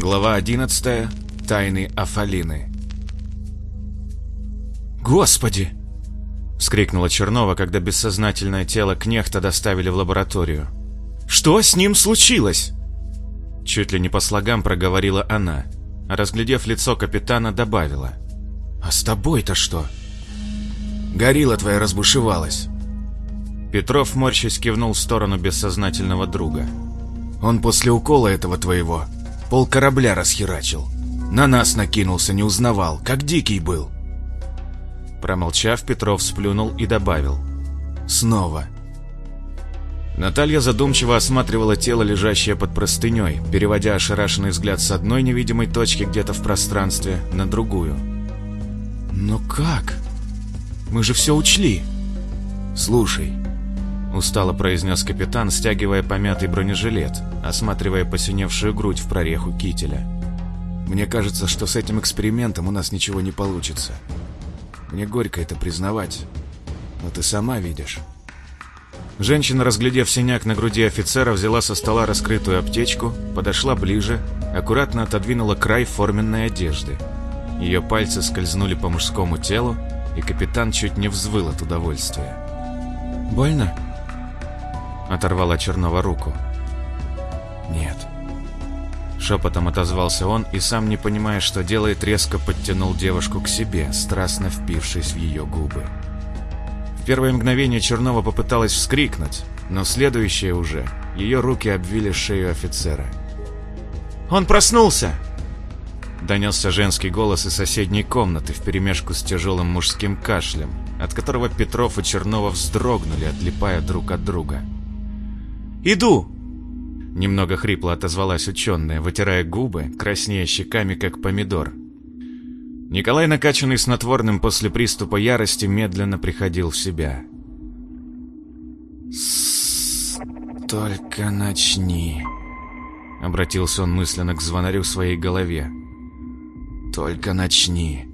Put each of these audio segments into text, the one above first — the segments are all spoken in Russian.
Глава 11. Тайны Афалины. «Господи!» — вскрикнула Чернова, когда бессознательное тело Кнехта доставили в лабораторию. «Что с ним случилось?» Чуть ли не по слогам проговорила она, а разглядев лицо капитана, добавила. «А с тобой-то что?» «Горилла твоя разбушевалась». Петров морщись кивнул в сторону бессознательного друга. «Он после укола этого твоего пол корабля расхерачил. На нас накинулся, не узнавал, как дикий был». Промолчав, Петров сплюнул и добавил. «Снова». Наталья задумчиво осматривала тело, лежащее под простыней, переводя ошарашенный взгляд с одной невидимой точки где-то в пространстве на другую. «Но как? Мы же все учли!» «Слушай», — устало произнес капитан, стягивая помятый бронежилет, осматривая посиневшую грудь в прореху кителя. «Мне кажется, что с этим экспериментом у нас ничего не получится. Мне горько это признавать, но ты сама видишь». Женщина, разглядев синяк на груди офицера, взяла со стола раскрытую аптечку, подошла ближе, аккуратно отодвинула край форменной одежды. Ее пальцы скользнули по мужскому телу, и капитан чуть не взвыл от удовольствия. «Больно?» Оторвала Чернова руку. «Нет». Шепотом отозвался он и, сам не понимая, что делает, резко подтянул девушку к себе, страстно впившись в ее губы первое мгновение Чернова попыталась вскрикнуть, но следующее уже ее руки обвили шею офицера. «Он проснулся!» Донесся женский голос из соседней комнаты вперемешку с тяжелым мужским кашлем, от которого Петров и Чернова вздрогнули, отлипая друг от друга. «Иду!» Немного хрипло отозвалась ученая, вытирая губы, краснея щеками, как помидор, Николай, накачанный снотворным после приступа ярости, медленно приходил в себя. «Только начни», — обратился он мысленно к звонарю в своей голове. «Только начни.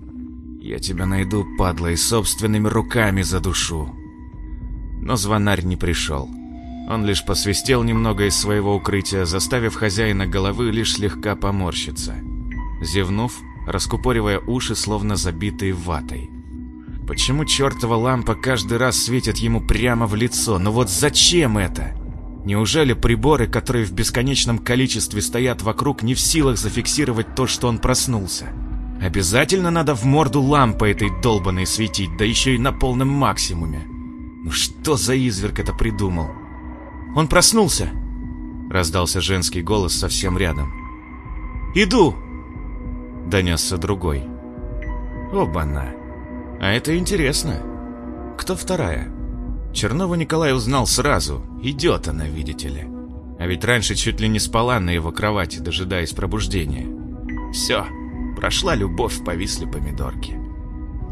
Я тебя найду, падла, и собственными руками задушу». Но звонарь не пришел. Он лишь посвистел немного из своего укрытия, заставив хозяина головы лишь слегка поморщиться. Зевнув, раскупоривая уши, словно забитые ватой. Почему чертова лампа каждый раз светит ему прямо в лицо? Ну вот зачем это? Неужели приборы, которые в бесконечном количестве стоят вокруг, не в силах зафиксировать то, что он проснулся? Обязательно надо в морду лампы этой долбанной светить, да еще и на полном максимуме. Ну что за изверг это придумал? Он проснулся! Раздался женский голос совсем рядом. «Иду!» донесся другой. Оба-на. А это интересно. Кто вторая? Чернова Николай узнал сразу. Идет она, видите ли. А ведь раньше чуть ли не спала на его кровати, дожидаясь пробуждения. Все, прошла любовь, повисли помидорки.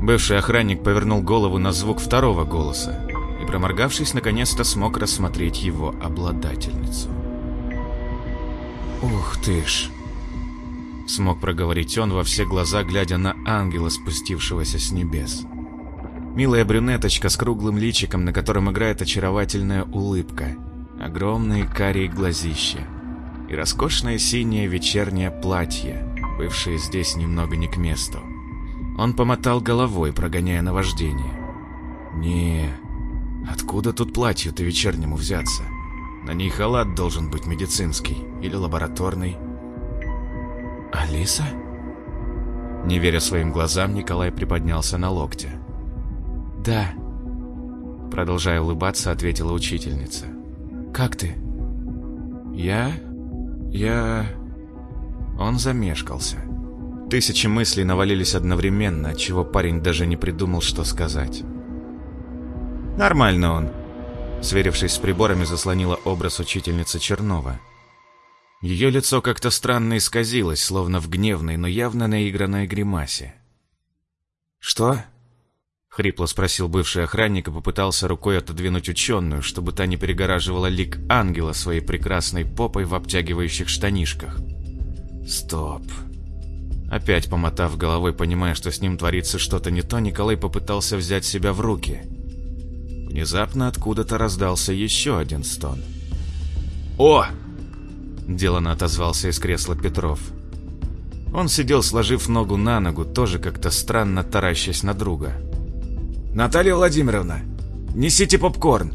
Бывший охранник повернул голову на звук второго голоса и, проморгавшись, наконец-то смог рассмотреть его обладательницу. «Ух ты ж!» Смог проговорить он во все глаза, глядя на ангела, спустившегося с небес. Милая брюнеточка с круглым личиком, на котором играет очаровательная улыбка, огромные карие глазища и роскошное синее вечернее платье, бывшее здесь немного не к месту. Он помотал головой, прогоняя наваждение. «Не, откуда тут платью-то вечернему взяться? На ней халат должен быть медицинский или лабораторный». «Алиса?» Не веря своим глазам, Николай приподнялся на локте. «Да», продолжая улыбаться, ответила учительница. «Как ты?» «Я... я...» Он замешкался. Тысячи мыслей навалились одновременно, отчего парень даже не придумал, что сказать. «Нормально он», сверившись с приборами, заслонила образ учительницы Чернова. Ее лицо как-то странно исказилось, словно в гневной, но явно наигранной гримасе. «Что?» — хрипло спросил бывший охранник и попытался рукой отодвинуть ученую, чтобы та не перегораживала лик ангела своей прекрасной попой в обтягивающих штанишках. «Стоп!» Опять помотав головой, понимая, что с ним творится что-то не то, Николай попытался взять себя в руки. Внезапно откуда-то раздался еще один стон. «О!» Делано отозвался из кресла Петров. Он сидел, сложив ногу на ногу, тоже как-то странно таращась на друга. «Наталья Владимировна, несите попкорн!»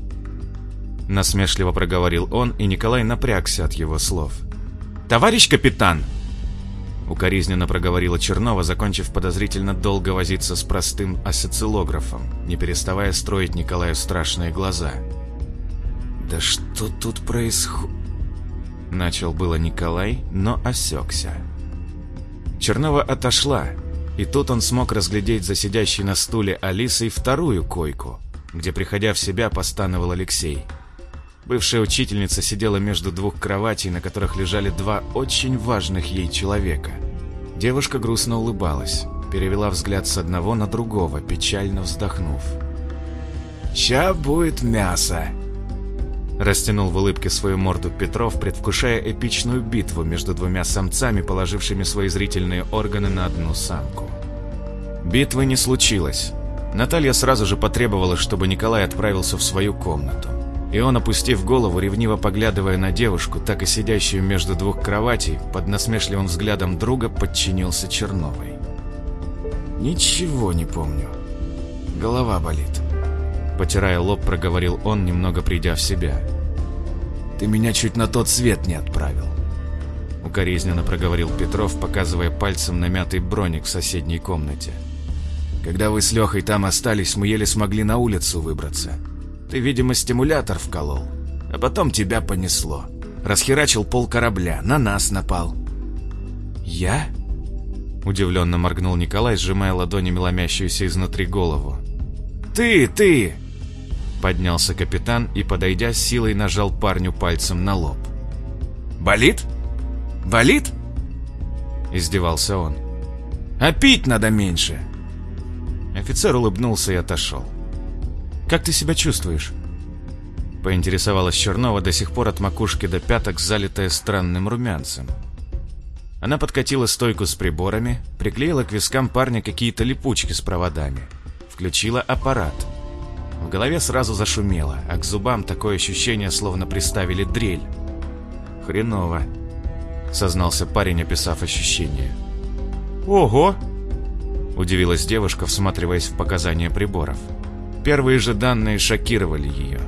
Насмешливо проговорил он, и Николай напрягся от его слов. «Товарищ капитан!» Укоризненно проговорила Чернова, закончив подозрительно долго возиться с простым осциллографом, не переставая строить Николаю страшные глаза. «Да что тут происходит?» Начал было Николай, но осекся. Чернова отошла, и тут он смог разглядеть за сидящей на стуле Алисой вторую койку, где, приходя в себя, постановал Алексей. Бывшая учительница сидела между двух кроватей, на которых лежали два очень важных ей человека. Девушка грустно улыбалась, перевела взгляд с одного на другого, печально вздохнув. «Ща будет мясо!» Растянул в улыбке свою морду Петров, предвкушая эпичную битву между двумя самцами, положившими свои зрительные органы на одну самку. Битвы не случилось. Наталья сразу же потребовала, чтобы Николай отправился в свою комнату. И он, опустив голову, ревниво поглядывая на девушку, так и сидящую между двух кроватей, под насмешливым взглядом друга подчинился Черновой. «Ничего не помню. Голова болит». Потирая лоб, проговорил он, немного придя в себя. «Ты меня чуть на тот свет не отправил». Укоризненно проговорил Петров, показывая пальцем на мятый броник в соседней комнате. «Когда вы с Лехой там остались, мы еле смогли на улицу выбраться. Ты, видимо, стимулятор вколол. А потом тебя понесло. Расхерачил пол корабля, на нас напал. Я? Удивленно моргнул Николай, сжимая ладонями ломящуюся изнутри голову. Ты, ты! Поднялся капитан и, подойдя, силой нажал парню пальцем на лоб. «Болит? Болит?» Издевался он. «А пить надо меньше!» Офицер улыбнулся и отошел. Как ты себя чувствуешь?» Поинтересовалась Чернова, до сих пор от макушки до пяток, залитая странным румянцем. Она подкатила стойку с приборами, приклеила к вискам парня какие-то липучки с проводами, включила аппарат. В голове сразу зашумело, а к зубам такое ощущение, словно приставили дрель. «Хреново», — сознался парень, описав ощущение. «Ого!» — удивилась девушка, всматриваясь в показания приборов. Первые же данные шокировали ее.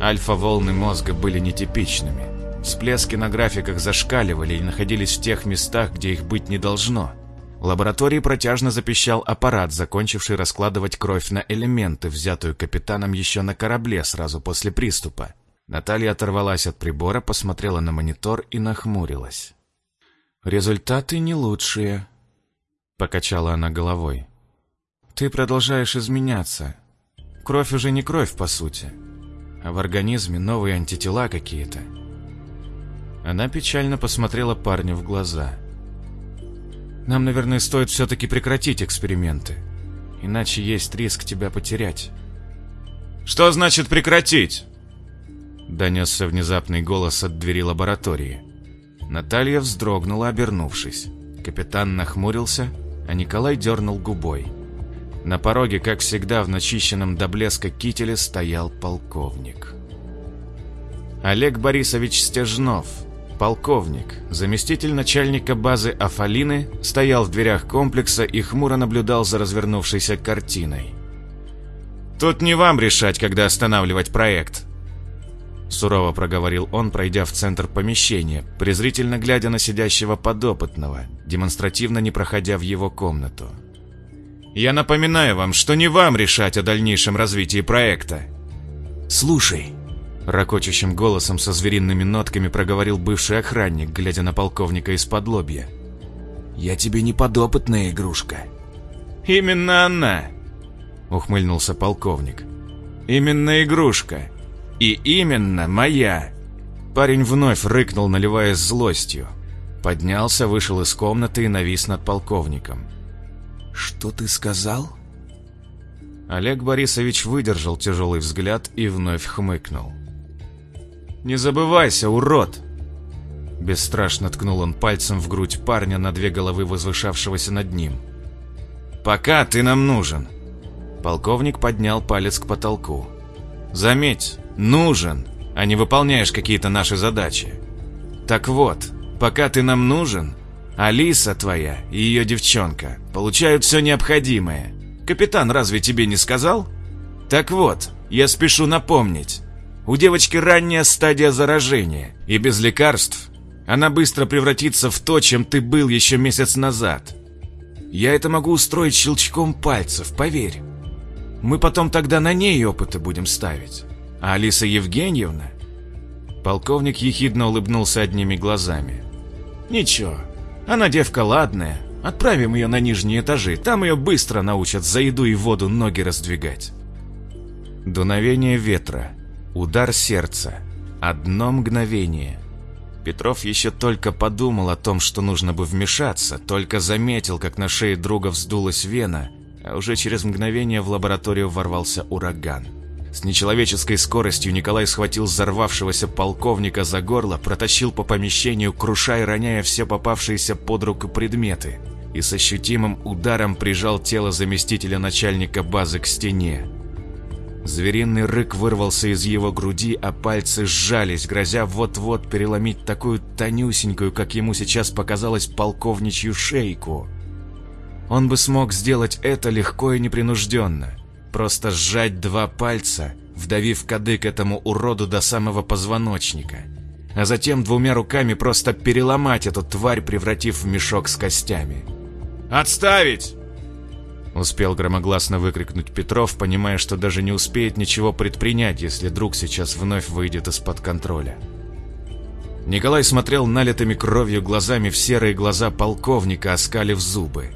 Альфа-волны мозга были нетипичными. Всплески на графиках зашкаливали и находились в тех местах, где их быть не должно. В лаборатории протяжно запищал аппарат, закончивший раскладывать кровь на элементы, взятую капитаном еще на корабле сразу после приступа. Наталья оторвалась от прибора, посмотрела на монитор и нахмурилась. «Результаты не лучшие», — покачала она головой. «Ты продолжаешь изменяться. Кровь уже не кровь, по сути. А в организме новые антитела какие-то. Она печально посмотрела парню в глаза. «Нам, наверное, стоит все-таки прекратить эксперименты. Иначе есть риск тебя потерять». «Что значит прекратить?» Донесся внезапный голос от двери лаборатории. Наталья вздрогнула, обернувшись. Капитан нахмурился, а Николай дернул губой. На пороге, как всегда, в начищенном до блеска кителе стоял полковник. Олег Борисович Стежнов, полковник, заместитель начальника базы Афалины, стоял в дверях комплекса и хмуро наблюдал за развернувшейся картиной. «Тут не вам решать, когда останавливать проект», Сурово проговорил он, пройдя в центр помещения, презрительно глядя на сидящего подопытного, демонстративно не проходя в его комнату. Я напоминаю вам, что не вам решать о дальнейшем развитии проекта. Слушай, ракочущим голосом со звериными нотками проговорил бывший охранник, глядя на полковника из-под лобья. Я тебе не подопытная игрушка. Именно она, ухмыльнулся полковник. Именно игрушка. И именно моя. Парень вновь рыкнул, наливаясь злостью. Поднялся, вышел из комнаты и навис над полковником. «Что ты сказал?» Олег Борисович выдержал тяжелый взгляд и вновь хмыкнул. «Не забывайся, урод!» Бесстрашно ткнул он пальцем в грудь парня на две головы возвышавшегося над ним. «Пока ты нам нужен!» Полковник поднял палец к потолку. «Заметь, нужен, а не выполняешь какие-то наши задачи. Так вот, пока ты нам нужен, Алиса твоя и ее девчонка получают все необходимое. Капитан разве тебе не сказал? Так вот, я спешу напомнить. У девочки ранняя стадия заражения, и без лекарств она быстро превратится в то, чем ты был еще месяц назад. Я это могу устроить щелчком пальцев, поверь. Мы потом тогда на ней опыты будем ставить. А Алиса Евгеньевна... Полковник ехидно улыбнулся одними глазами. Ничего, она девка ладная. Отправим ее на нижние этажи, там ее быстро научат за еду и воду ноги раздвигать. Дуновение ветра, удар сердца, одно мгновение. Петров еще только подумал о том, что нужно бы вмешаться, только заметил, как на шее друга вздулась вена, а уже через мгновение в лабораторию ворвался ураган. С нечеловеческой скоростью Николай схватил взорвавшегося полковника за горло, протащил по помещению, крушая и роняя все попавшиеся под руку предметы, и с ощутимым ударом прижал тело заместителя начальника базы к стене. Звериный рык вырвался из его груди, а пальцы сжались, грозя вот-вот переломить такую тонюсенькую, как ему сейчас показалось, полковничью шейку. Он бы смог сделать это легко и непринужденно. Просто сжать два пальца, вдавив кадык этому уроду до самого позвоночника. А затем двумя руками просто переломать эту тварь, превратив в мешок с костями. «Отставить!» Успел громогласно выкрикнуть Петров, понимая, что даже не успеет ничего предпринять, если друг сейчас вновь выйдет из-под контроля. Николай смотрел налитыми кровью глазами в серые глаза полковника, оскалив зубы.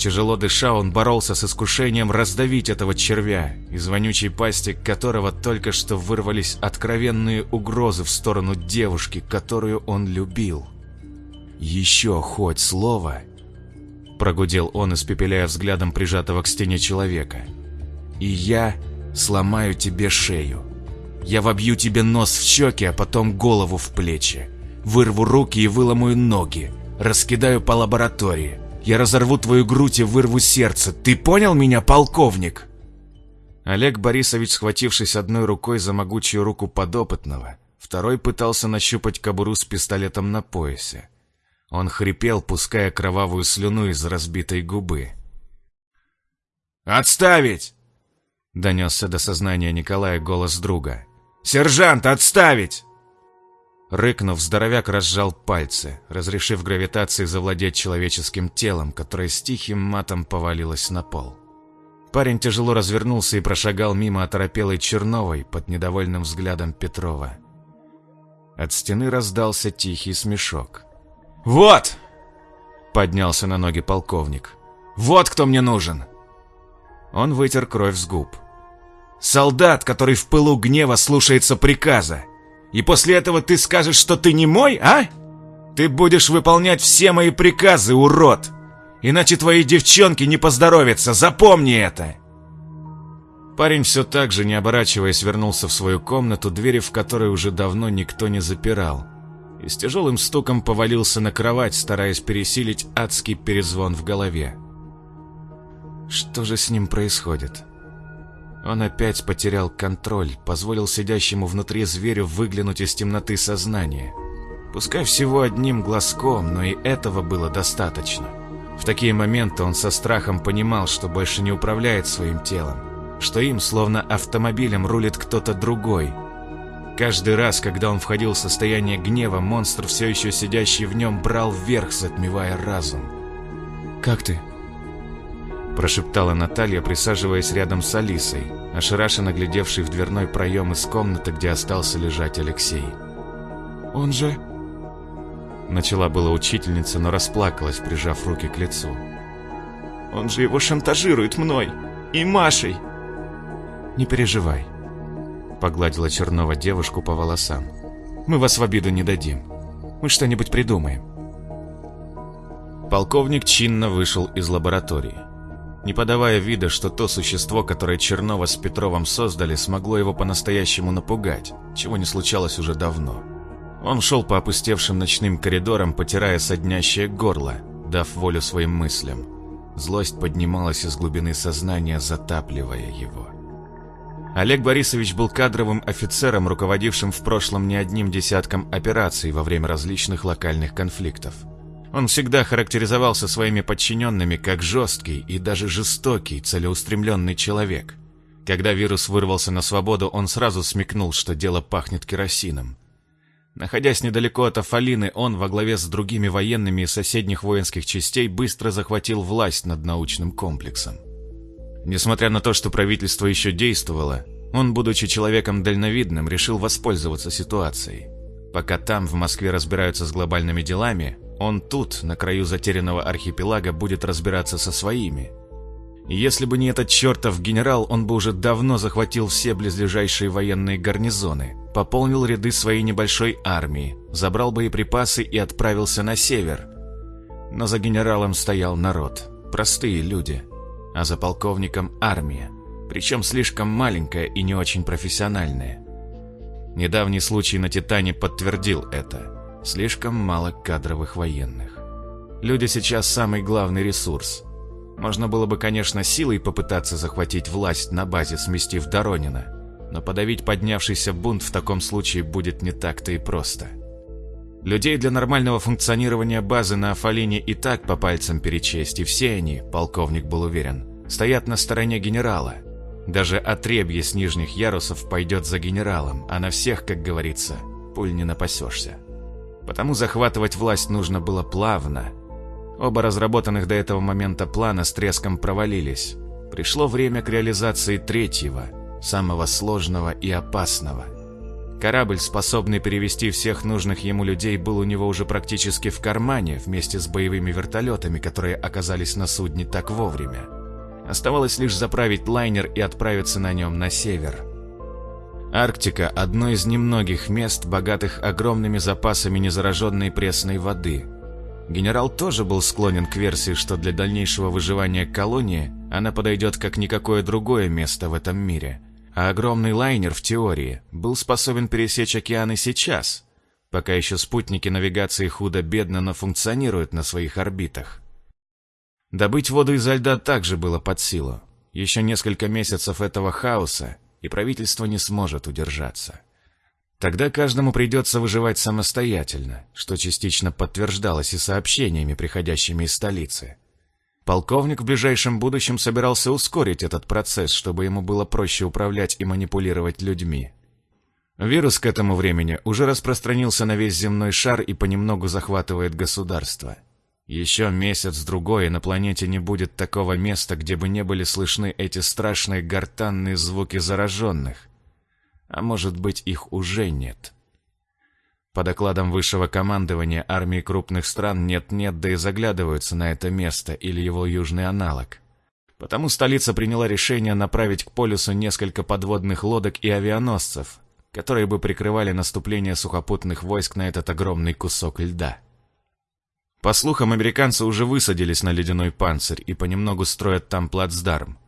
Тяжело дыша, он боролся с искушением раздавить этого червя, из вонючей пасти которого только что вырвались откровенные угрозы в сторону девушки, которую он любил. «Еще хоть слово!» Прогудел он, испепеляя взглядом прижатого к стене человека. «И я сломаю тебе шею. Я вобью тебе нос в щеки, а потом голову в плечи. Вырву руки и выломаю ноги. Раскидаю по лаборатории. Я разорву твою грудь и вырву сердце. Ты понял меня, полковник?» Олег Борисович, схватившись одной рукой за могучую руку подопытного, второй пытался нащупать кобуру с пистолетом на поясе. Он хрипел, пуская кровавую слюну из разбитой губы. «Отставить!» — донесся до сознания Николая голос друга. «Сержант, отставить!» Рыкнув, здоровяк разжал пальцы, разрешив гравитации завладеть человеческим телом, которое с тихим матом повалилось на пол. Парень тяжело развернулся и прошагал мимо оторопелой Черновой под недовольным взглядом Петрова. От стены раздался тихий смешок. «Вот!» — поднялся на ноги полковник. «Вот кто мне нужен!» Он вытер кровь с губ. «Солдат, который в пылу гнева слушается приказа, и после этого ты скажешь, что ты не мой, а? Ты будешь выполнять все мои приказы, урод! Иначе твои девчонки не поздоровятся, запомни это!» Парень все так же, не оборачиваясь, вернулся в свою комнату, двери в которой уже давно никто не запирал, и с тяжелым стуком повалился на кровать, стараясь пересилить адский перезвон в голове. Что же с ним происходит? Он опять потерял контроль, позволил сидящему внутри зверю выглянуть из темноты сознания. Пускай всего одним глазком, но и этого было достаточно. В такие моменты он со страхом понимал, что больше не управляет своим телом, что им, словно автомобилем, рулит кто-то другой. Каждый раз, когда он входил в состояние гнева, монстр, все еще сидящий в нем, брал вверх, затмевая разум. «Как ты?» Прошептала Наталья, присаживаясь рядом с Алисой, ошарашенно глядевшей в дверной проем из комнаты, где остался лежать Алексей. «Он же...» Начала была учительница, но расплакалась, прижав руки к лицу. «Он же его шантажирует мной и Машей!» «Не переживай», — погладила Чернова девушку по волосам. «Мы вас в обиду не дадим. Мы что-нибудь придумаем». Полковник чинно вышел из лаборатории не подавая вида, что то существо, которое Чернова с Петровым создали, смогло его по-настоящему напугать, чего не случалось уже давно. Он шел по опустевшим ночным коридорам, потирая соднящее горло, дав волю своим мыслям. Злость поднималась из глубины сознания, затапливая его. Олег Борисович был кадровым офицером, руководившим в прошлом не одним десятком операций во время различных локальных конфликтов. Он всегда характеризовался своими подчиненными как жесткий и даже жестокий, целеустремленный человек. Когда вирус вырвался на свободу, он сразу смекнул, что дело пахнет керосином. Находясь недалеко от Афалины, он во главе с другими военными из соседних воинских частей быстро захватил власть над научным комплексом. Несмотря на то, что правительство еще действовало, он, будучи человеком дальновидным, решил воспользоваться ситуацией. Пока там, в Москве, разбираются с глобальными делами, он тут, на краю затерянного архипелага, будет разбираться со своими. Если бы не этот чертов генерал, он бы уже давно захватил все близлежащие военные гарнизоны, пополнил ряды своей небольшой армии, забрал боеприпасы и отправился на север. Но за генералом стоял народ, простые люди, а за полковником армия, причем слишком маленькая и не очень профессиональная. Недавний случай на Титане подтвердил это. Слишком мало кадровых военных. Люди сейчас самый главный ресурс. Можно было бы, конечно, силой попытаться захватить власть на базе, сместив Доронина, но подавить поднявшийся бунт в таком случае будет не так-то и просто. Людей для нормального функционирования базы на Афалине и так по пальцам перечесть, и все они, полковник был уверен, стоят на стороне генерала. Даже отребье с нижних ярусов пойдет за генералом, а на всех, как говорится, пуль не напасешься. Потому захватывать власть нужно было плавно. Оба разработанных до этого момента плана с треском провалились. Пришло время к реализации третьего, самого сложного и опасного. Корабль, способный перевести всех нужных ему людей, был у него уже практически в кармане вместе с боевыми вертолетами, которые оказались на судне так вовремя. Оставалось лишь заправить лайнер и отправиться на нем на север. Арктика – одно из немногих мест, богатых огромными запасами незараженной пресной воды. Генерал тоже был склонен к версии, что для дальнейшего выживания колонии она подойдет как никакое другое место в этом мире. А огромный лайнер, в теории, был способен пересечь океаны сейчас, пока еще спутники навигации худо-бедно, но функционируют на своих орбитах. Добыть воду изо льда также было под силу. Еще несколько месяцев этого хаоса, и правительство не сможет удержаться. Тогда каждому придется выживать самостоятельно, что частично подтверждалось и сообщениями, приходящими из столицы. Полковник в ближайшем будущем собирался ускорить этот процесс, чтобы ему было проще управлять и манипулировать людьми. Вирус к этому времени уже распространился на весь земной шар и понемногу захватывает государство – еще месяц-другой, и на планете не будет такого места, где бы не были слышны эти страшные гортанные звуки зараженных. А может быть, их уже нет. По докладам высшего командования армии крупных стран нет-нет, да и заглядываются на это место или его южный аналог. Потому столица приняла решение направить к полюсу несколько подводных лодок и авианосцев, которые бы прикрывали наступление сухопутных войск на этот огромный кусок льда. По слухам, американцы уже высадились на ледяной панцирь и понемногу строят там плацдарм.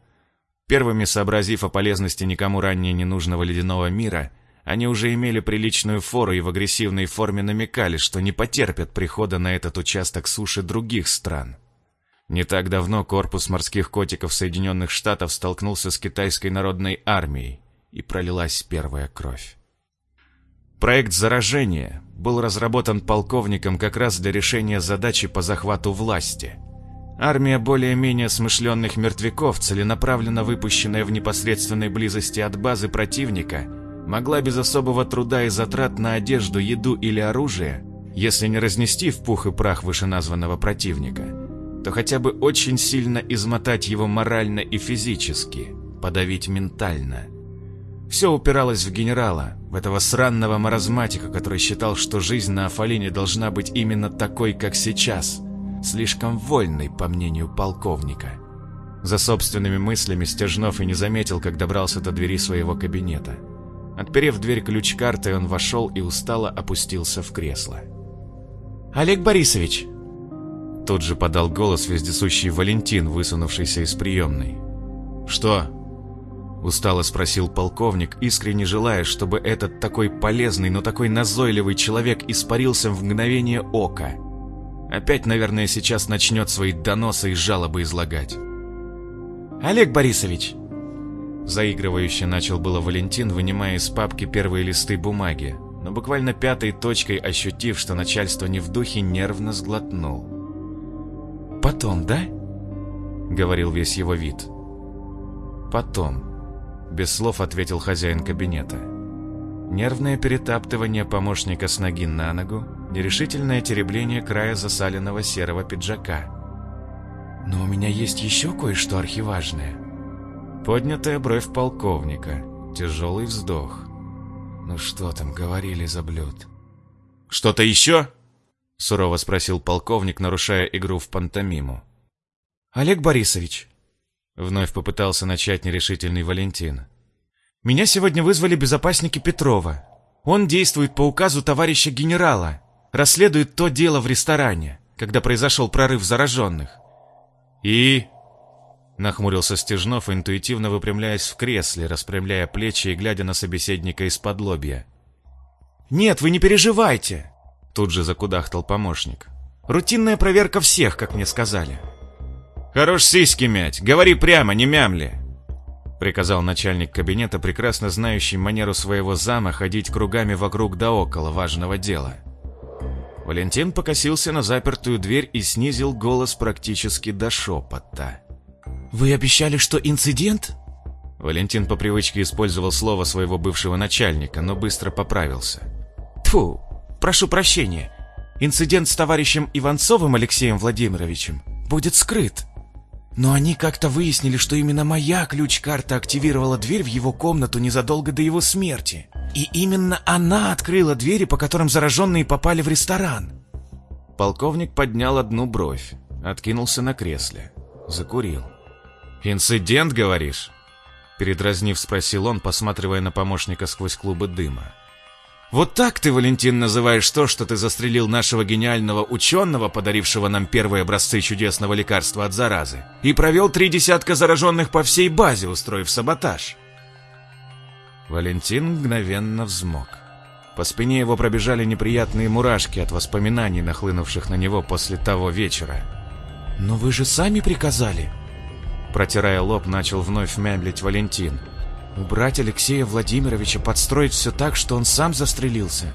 Первыми сообразив о полезности никому ранее ненужного ледяного мира, они уже имели приличную фору и в агрессивной форме намекали, что не потерпят прихода на этот участок суши других стран. Не так давно корпус морских котиков Соединенных Штатов столкнулся с китайской народной армией, и пролилась первая кровь. Проект заражения был разработан полковником как раз для решения задачи по захвату власти. Армия более-менее смышленных мертвяков, целенаправленно выпущенная в непосредственной близости от базы противника, могла без особого труда и затрат на одежду, еду или оружие, если не разнести в пух и прах вышеназванного противника, то хотя бы очень сильно измотать его морально и физически, подавить ментально – все упиралось в генерала, в этого сранного маразматика, который считал, что жизнь на Афалине должна быть именно такой, как сейчас, слишком вольной, по мнению полковника. За собственными мыслями Стяжнов и не заметил, как добрался до двери своего кабинета. Отперев дверь ключ-картой, он вошел и устало опустился в кресло. «Олег Борисович!» Тут же подал голос вездесущий Валентин, высунувшийся из приемной. «Что?» Устало спросил полковник, искренне желая, чтобы этот такой полезный, но такой назойливый человек испарился в мгновение ока. Опять, наверное, сейчас начнет свои доносы и жалобы излагать. «Олег Борисович!» Заигрывающе начал было Валентин, вынимая из папки первые листы бумаги, но буквально пятой точкой ощутив, что начальство не в духе, нервно сглотнул. потом, да?» Говорил весь его вид. «Потом», — без слов ответил хозяин кабинета. Нервное перетаптывание помощника с ноги на ногу, нерешительное теребление края засаленного серого пиджака. «Но у меня есть еще кое-что архиважное». Поднятая бровь полковника, тяжелый вздох. «Ну что там говорили за блюд?» «Что-то еще?» — сурово спросил полковник, нарушая игру в пантомиму. «Олег Борисович», — вновь попытался начать нерешительный Валентин. «Меня сегодня вызвали безопасники Петрова. Он действует по указу товарища генерала, расследует то дело в ресторане, когда произошел прорыв зараженных». «И?» — нахмурился Стежнов, интуитивно выпрямляясь в кресле, распрямляя плечи и глядя на собеседника из-под лобья. «Нет, вы не переживайте!» Тут же закудахтал помощник. «Рутинная проверка всех, как мне сказали». «Хорош сиськи мять, говори прямо, не мямли!» Приказал начальник кабинета, прекрасно знающий манеру своего зама ходить кругами вокруг да около важного дела. Валентин покосился на запертую дверь и снизил голос практически до шепота. «Вы обещали, что инцидент?» Валентин по привычке использовал слово своего бывшего начальника, но быстро поправился. Тьфу, прошу прощения. Инцидент с товарищем Иванцовым Алексеем Владимировичем будет скрыт. Но они как-то выяснили, что именно моя ключ-карта активировала дверь в его комнату незадолго до его смерти. И именно она открыла двери, по которым зараженные попали в ресторан. Полковник поднял одну бровь, откинулся на кресле, закурил. «Инцидент, говоришь?» Передразнив, спросил он, посматривая на помощника сквозь клубы дыма. Вот так ты, Валентин, называешь то, что ты застрелил нашего гениального ученого, подарившего нам первые образцы чудесного лекарства от заразы, и провел три десятка зараженных по всей базе, устроив саботаж. Валентин мгновенно взмок. По спине его пробежали неприятные мурашки от воспоминаний, нахлынувших на него после того вечера. «Но вы же сами приказали!» Протирая лоб, начал вновь мямлить Валентин – Убрать Алексея Владимировича, подстроить все так, что он сам застрелился.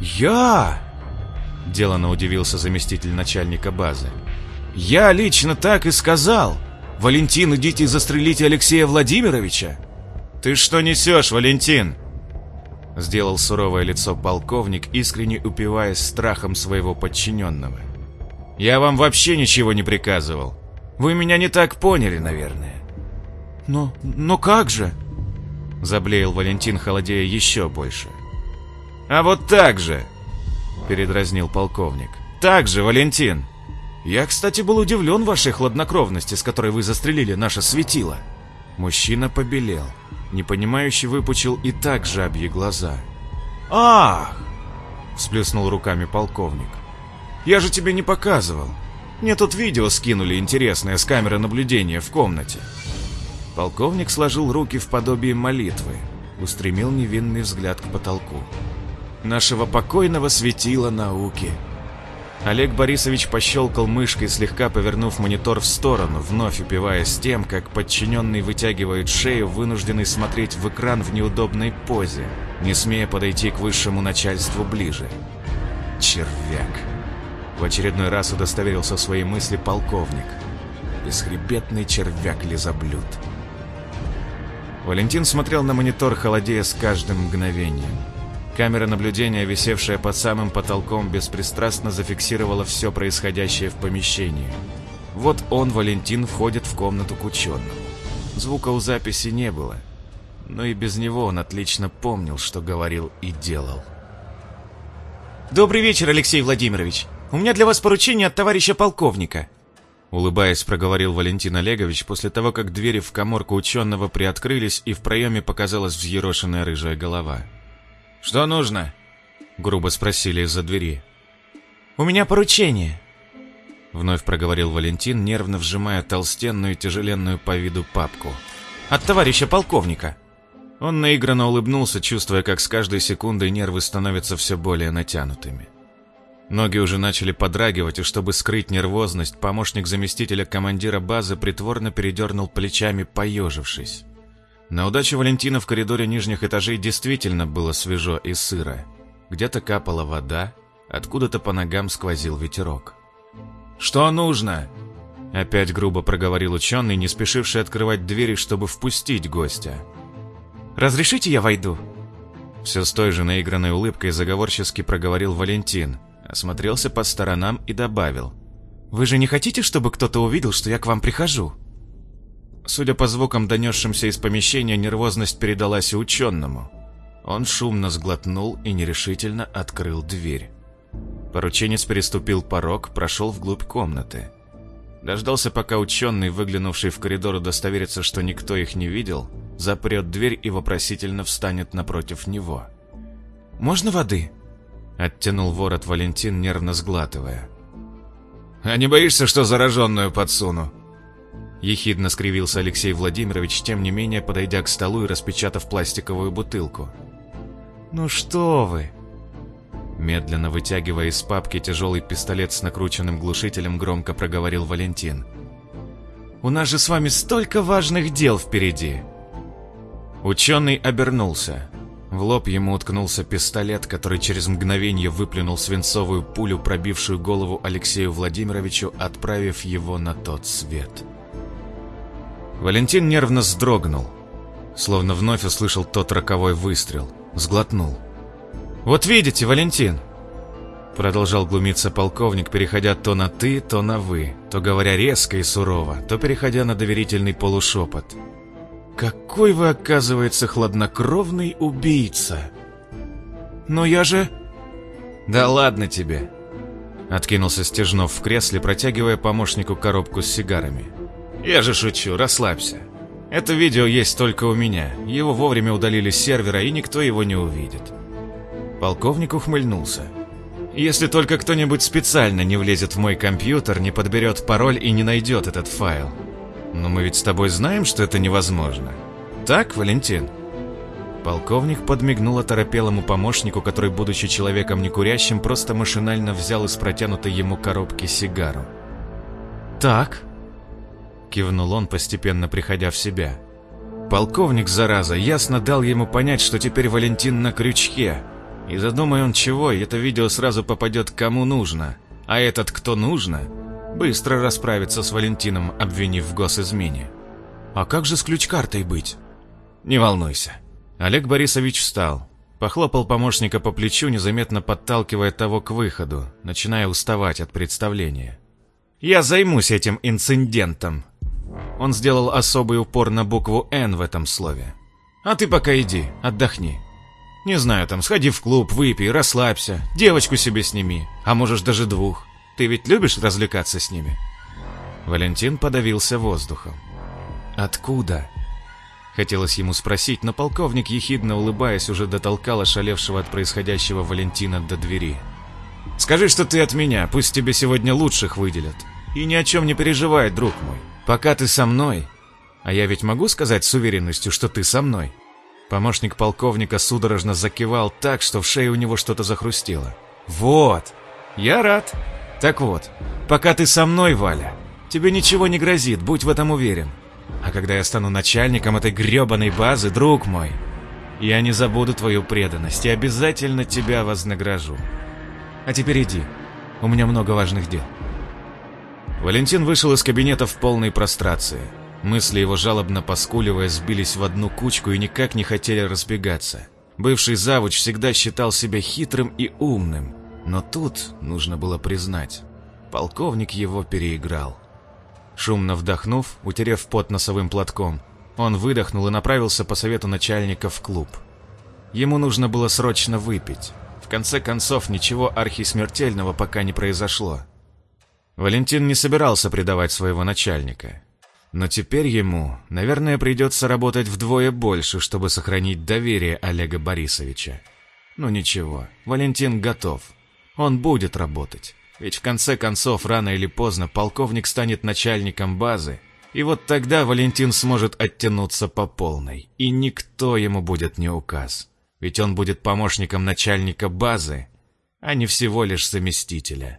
«Я?» – делано удивился заместитель начальника базы. «Я лично так и сказал. Валентин, идите и застрелите Алексея Владимировича». «Ты что несешь, Валентин?» Сделал суровое лицо полковник, искренне упиваясь страхом своего подчиненного. «Я вам вообще ничего не приказывал. Вы меня не так поняли, наверное». «Но... но как же?» Заблеял Валентин, холодея еще больше. «А вот так же!» Передразнил полковник. «Так же, Валентин!» «Я, кстати, был удивлен вашей хладнокровности, с которой вы застрелили наше светило». Мужчина побелел, непонимающе выпучил и так жабьи глаза. «Ах!» Всплеснул руками полковник. «Я же тебе не показывал. Мне тут видео скинули интересное с камеры наблюдения в комнате. Полковник сложил руки в подобие молитвы, устремил невинный взгляд к потолку. «Нашего покойного светила науки!» Олег Борисович пощелкал мышкой, слегка повернув монитор в сторону, вновь упиваясь тем, как подчиненный вытягивает шею, вынужденный смотреть в экран в неудобной позе, не смея подойти к высшему начальству ближе. «Червяк!» В очередной раз удостоверился в своей мысли полковник. «Бесхребетный червяк-лизоблюд!» Валентин смотрел на монитор, холодея с каждым мгновением. Камера наблюдения, висевшая под самым потолком, беспристрастно зафиксировала все происходящее в помещении. Вот он, Валентин, входит в комнату к ученому. Звука у записи не было, но и без него он отлично помнил, что говорил и делал. «Добрый вечер, Алексей Владимирович. У меня для вас поручение от товарища полковника», Улыбаясь, проговорил Валентин Олегович после того, как двери в коморку ученого приоткрылись и в проеме показалась взъерошенная рыжая голова. «Что нужно?» — грубо спросили из-за двери. «У меня поручение», — вновь проговорил Валентин, нервно вжимая толстенную тяжеленную по виду папку. «От товарища полковника». Он наигранно улыбнулся, чувствуя, как с каждой секундой нервы становятся все более натянутыми. Ноги уже начали подрагивать, и чтобы скрыть нервозность, помощник заместителя командира базы притворно передернул плечами, поежившись. На удачу Валентина в коридоре нижних этажей действительно было свежо и сыро. Где-то капала вода, откуда-то по ногам сквозил ветерок. Что нужно?» Опять грубо проговорил ученый, не спешивший открывать двери, чтобы впустить гостя. «Разрешите я войду?» Все с той же наигранной улыбкой заговорчески проговорил Валентин, осмотрелся по сторонам и добавил. «Вы же не хотите, чтобы кто-то увидел, что я к вам прихожу?» Судя по звукам, донесшимся из помещения, нервозность передалась и ученому. Он шумно сглотнул и нерешительно открыл дверь. Порученец переступил порог, прошел вглубь комнаты. Дождался, пока ученый, выглянувший в коридор, удостоверится, что никто их не видел, запрет дверь и вопросительно встанет напротив него. «Можно воды?» Оттянул ворот Валентин, нервно сглатывая. «А не боишься, что зараженную подсуну?» Ехидно скривился Алексей Владимирович, тем не менее подойдя к столу и распечатав пластиковую бутылку. «Ну что вы!» Медленно вытягивая из папки тяжелый пистолет с накрученным глушителем, громко проговорил Валентин. «У нас же с вами столько важных дел впереди!» Ученый обернулся. В лоб ему уткнулся пистолет, который через мгновение выплюнул свинцовую пулю, пробившую голову Алексею Владимировичу, отправив его на тот свет. Валентин нервно вздрогнул, словно вновь услышал тот роковой выстрел, сглотнул. «Вот видите, Валентин!» Продолжал глумиться полковник, переходя то на «ты», то на «вы», то говоря резко и сурово, то переходя на доверительный полушепот. «Какой вы, оказывается, хладнокровный убийца!» «Но я же...» «Да ладно тебе!» Откинулся Стежнов в кресле, протягивая помощнику коробку с сигарами. «Я же шучу, расслабься. Это видео есть только у меня. Его вовремя удалили с сервера, и никто его не увидит». Полковник ухмыльнулся. «Если только кто-нибудь специально не влезет в мой компьютер, не подберет пароль и не найдет этот файл. Но мы ведь с тобой знаем, что это невозможно. Так, Валентин?» Полковник подмигнул оторопелому помощнику, который, будучи человеком некурящим, просто машинально взял из протянутой ему коробки сигару. «Так», — кивнул он, постепенно приходя в себя. Полковник, зараза, ясно дал ему понять, что теперь Валентин на крючке, и задумай он чего, это видео сразу попадет кому нужно. А этот, кто нужно, быстро расправится с Валентином, обвинив в госизмене. «А как же с ключ-картой быть?» «Не волнуйся». Олег Борисович встал, похлопал помощника по плечу, незаметно подталкивая того к выходу, начиная уставать от представления. «Я займусь этим инцидентом». Он сделал особый упор на букву «Н» в этом слове. «А ты пока иди, отдохни. Не знаю, там, сходи в клуб, выпей, расслабься, девочку себе сними, а можешь даже двух. Ты ведь любишь развлекаться с ними?» Валентин подавился воздухом. «Откуда?» Хотелось ему спросить, но полковник, ехидно улыбаясь, уже дотолкал ошалевшего от происходящего Валентина до двери. «Скажи, что ты от меня, пусть тебе сегодня лучших выделят. И ни о чем не переживай, друг мой. Пока ты со мной. А я ведь могу сказать с уверенностью, что ты со мной?» Помощник полковника судорожно закивал так, что в шее у него что-то захрустело. «Вот! Я рад! Так вот, пока ты со мной, Валя, тебе ничего не грозит, будь в этом уверен. А когда я стану начальником этой гребаной базы, друг мой, я не забуду твою преданность и обязательно тебя вознагражу. А теперь иди, у меня много важных дел». Валентин вышел из кабинета в полной прострации. Мысли его, жалобно поскуливая, сбились в одну кучку и никак не хотели разбегаться. Бывший завуч всегда считал себя хитрым и умным, но тут, нужно было признать, полковник его переиграл. Шумно вдохнув, утерев пот носовым платком, он выдохнул и направился по совету начальника в клуб. Ему нужно было срочно выпить. В конце концов, ничего архисмертельного пока не произошло. Валентин не собирался предавать своего начальника. Но теперь ему, наверное, придется работать вдвое больше, чтобы сохранить доверие Олега Борисовича. Ну ничего, Валентин готов. Он будет работать. Ведь в конце концов, рано или поздно, полковник станет начальником базы, и вот тогда Валентин сможет оттянуться по полной, и никто ему будет не указ. Ведь он будет помощником начальника базы, а не всего лишь заместителя.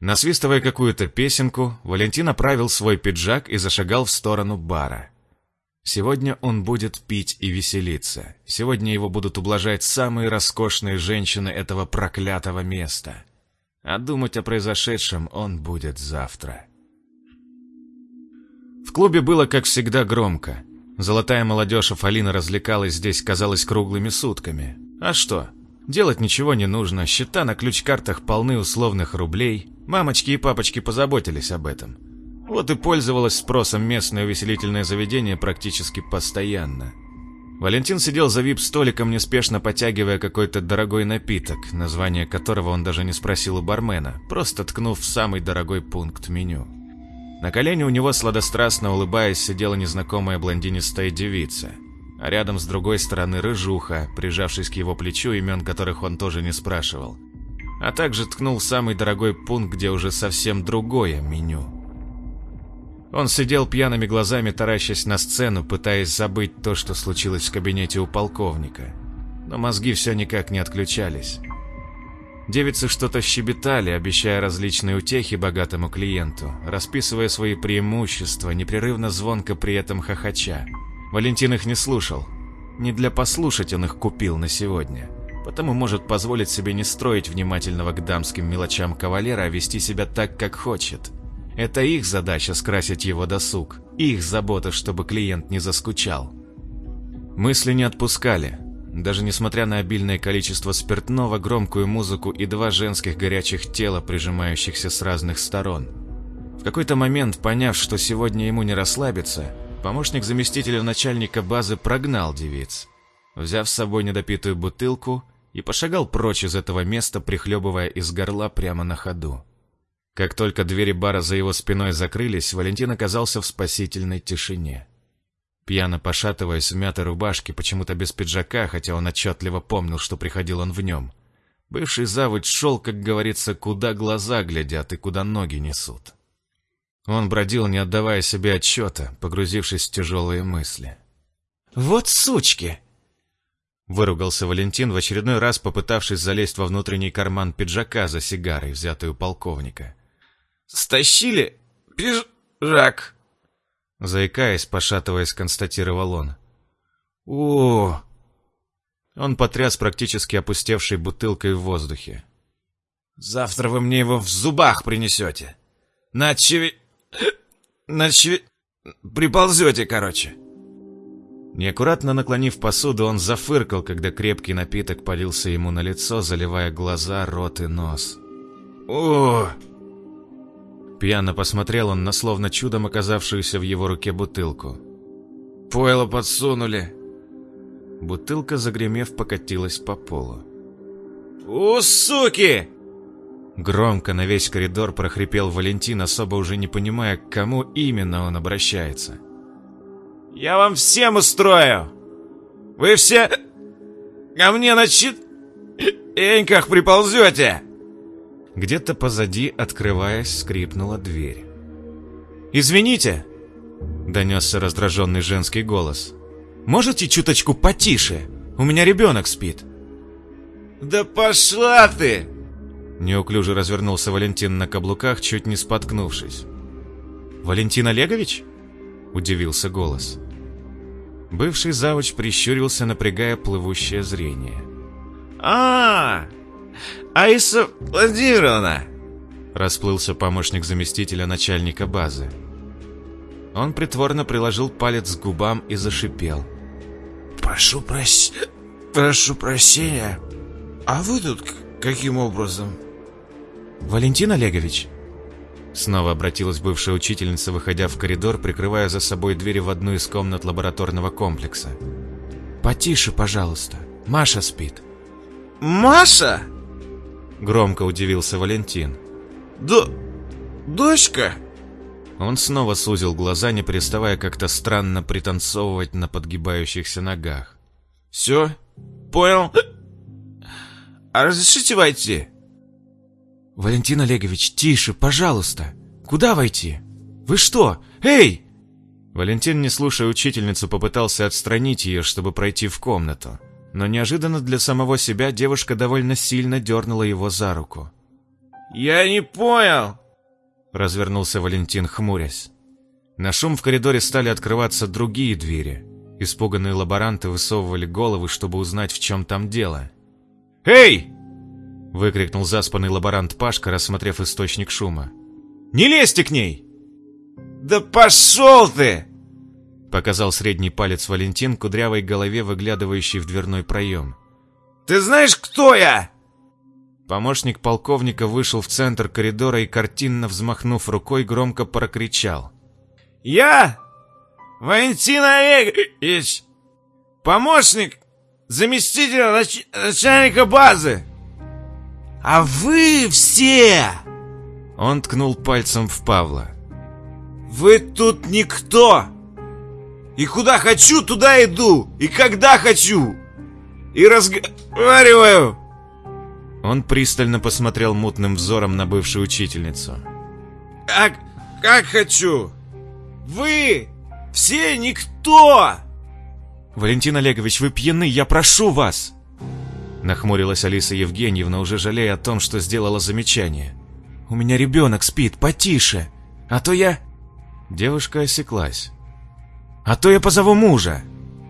Насвистывая какую-то песенку, Валентин оправил свой пиджак и зашагал в сторону бара. Сегодня он будет пить и веселиться. Сегодня его будут ублажать самые роскошные женщины этого проклятого места. А думать о произошедшем он будет завтра. В клубе было, как всегда, громко. Золотая молодежь Афалина развлекалась здесь, казалось, круглыми сутками. А что? Делать ничего не нужно, счета на ключ-картах полны условных рублей. Мамочки и папочки позаботились об этом. Вот и пользовалось спросом местное увеселительное заведение практически постоянно. Валентин сидел за вип-столиком, неспешно потягивая какой-то дорогой напиток, название которого он даже не спросил у бармена, просто ткнув в самый дорогой пункт меню. На колене у него, сладострастно улыбаясь, сидела незнакомая блондинистая девица, а рядом с другой стороны рыжуха, прижавшись к его плечу, имен которых он тоже не спрашивал. А также ткнул самый дорогой пункт, где уже совсем другое меню. Он сидел пьяными глазами, таращась на сцену, пытаясь забыть то, что случилось в кабинете у полковника. Но мозги все никак не отключались. Девицы что-то щебетали, обещая различные утехи богатому клиенту, расписывая свои преимущества, непрерывно звонко при этом хохоча. Валентин их не слушал. Не для послушать он их купил на сегодня. Потому может позволить себе не строить внимательного к дамским мелочам кавалера, а вести себя так, как хочет. Это их задача скрасить его досуг, их забота, чтобы клиент не заскучал. Мысли не отпускали. Даже несмотря на обильное количество спиртного, громкую музыку и два женских горячих тела, прижимающихся с разных сторон. В какой-то момент, поняв, что сегодня ему не расслабиться, помощник заместителя начальника базы прогнал девиц, взяв с собой недопитую бутылку и пошагал прочь из этого места, прихлебывая из горла прямо на ходу. Как только двери бара за его спиной закрылись, Валентин оказался в спасительной тишине. Пьяно пошатываясь в мятой рубашке, почему-то без пиджака, хотя он отчетливо помнил, что приходил он в нем. Бывший завуч шел, как говорится, куда глаза глядят и куда ноги несут. Он бродил, не отдавая себе отчета, погрузившись в тяжелые мысли. «Вот сучки!» Выругался Валентин, в очередной раз попытавшись залезть во внутренний карман пиджака за сигарой, взятую полковника. Стащили пиджак. Заикаясь, пошатываясь, констатировал он. О! Он потряс практически опустевшей бутылкой в воздухе. Завтра вы мне его в зубах принесете. Начеви... Начеви... Приползете, короче. Неаккуратно наклонив посуду, он зафыркал, когда крепкий напиток полился ему на лицо, заливая глаза, рот и нос. О! Пьяно посмотрел он на словно чудом оказавшуюся в его руке бутылку. «Пойло подсунули!» Бутылка, загремев, покатилась по полу. «У, суки!» Громко на весь коридор прохрипел Валентин, особо уже не понимая, к кому именно он обращается. «Я вам всем устрою! Вы все ко мне на чит... приползете!» Где-то позади, открываясь, скрипнула дверь. «Извините!» — донесся раздраженный женский голос. «Можете чуточку потише? У меня ребенок спит». «Да пошла ты!» Неуклюже развернулся Валентин на каблуках, чуть не споткнувшись. «Валентин Олегович?» — удивился голос. Бывший завуч прищурился, напрягая плывущее зрение. а, -а, -а Аиса Владимировна!» Расплылся помощник заместителя начальника базы. Он притворно приложил палец к губам и зашипел. «Прошу прос... прошу прощения. А вы тут каким образом?» «Валентин Олегович?» Снова обратилась бывшая учительница, выходя в коридор, прикрывая за собой двери в одну из комнат лабораторного комплекса. «Потише, пожалуйста. Маша спит». «Маша?» Громко удивился Валентин. «До... дочка?» Он снова сузил глаза, не переставая как-то странно пританцовывать на подгибающихся ногах. «Все? Понял? А разрешите войти?» «Валентин Олегович, тише, пожалуйста! Куда войти? Вы что? Эй!» Валентин, не слушая учительницу, попытался отстранить ее, чтобы пройти в комнату но неожиданно для самого себя девушка довольно сильно дернула его за руку. «Я не понял!» Развернулся Валентин, хмурясь. На шум в коридоре стали открываться другие двери. Испуганные лаборанты высовывали головы, чтобы узнать, в чем там дело. «Эй!» Выкрикнул заспанный лаборант Пашка, рассмотрев источник шума. «Не лезьте к ней!» «Да пошел ты!» Показал средний палец Валентин кудрявой голове, выглядывающий в дверной проем. «Ты знаешь, кто я?» Помощник полковника вышел в центр коридора и, картинно взмахнув рукой, громко прокричал. «Я Валентин Олегович, помощник заместителя нач начальника базы. А вы все...» Он ткнул пальцем в Павла. «Вы тут никто! И куда хочу, туда иду! И когда хочу! И разговариваю!» Он пристально посмотрел мутным взором на бывшую учительницу. «Как, как хочу! Вы все никто!» «Валентин Олегович, вы пьяны, я прошу вас!» Нахмурилась Алиса Евгеньевна, уже жалея о том, что сделала замечание. «У меня ребенок спит, потише, а то я...» Девушка осеклась. «А то я позову мужа!»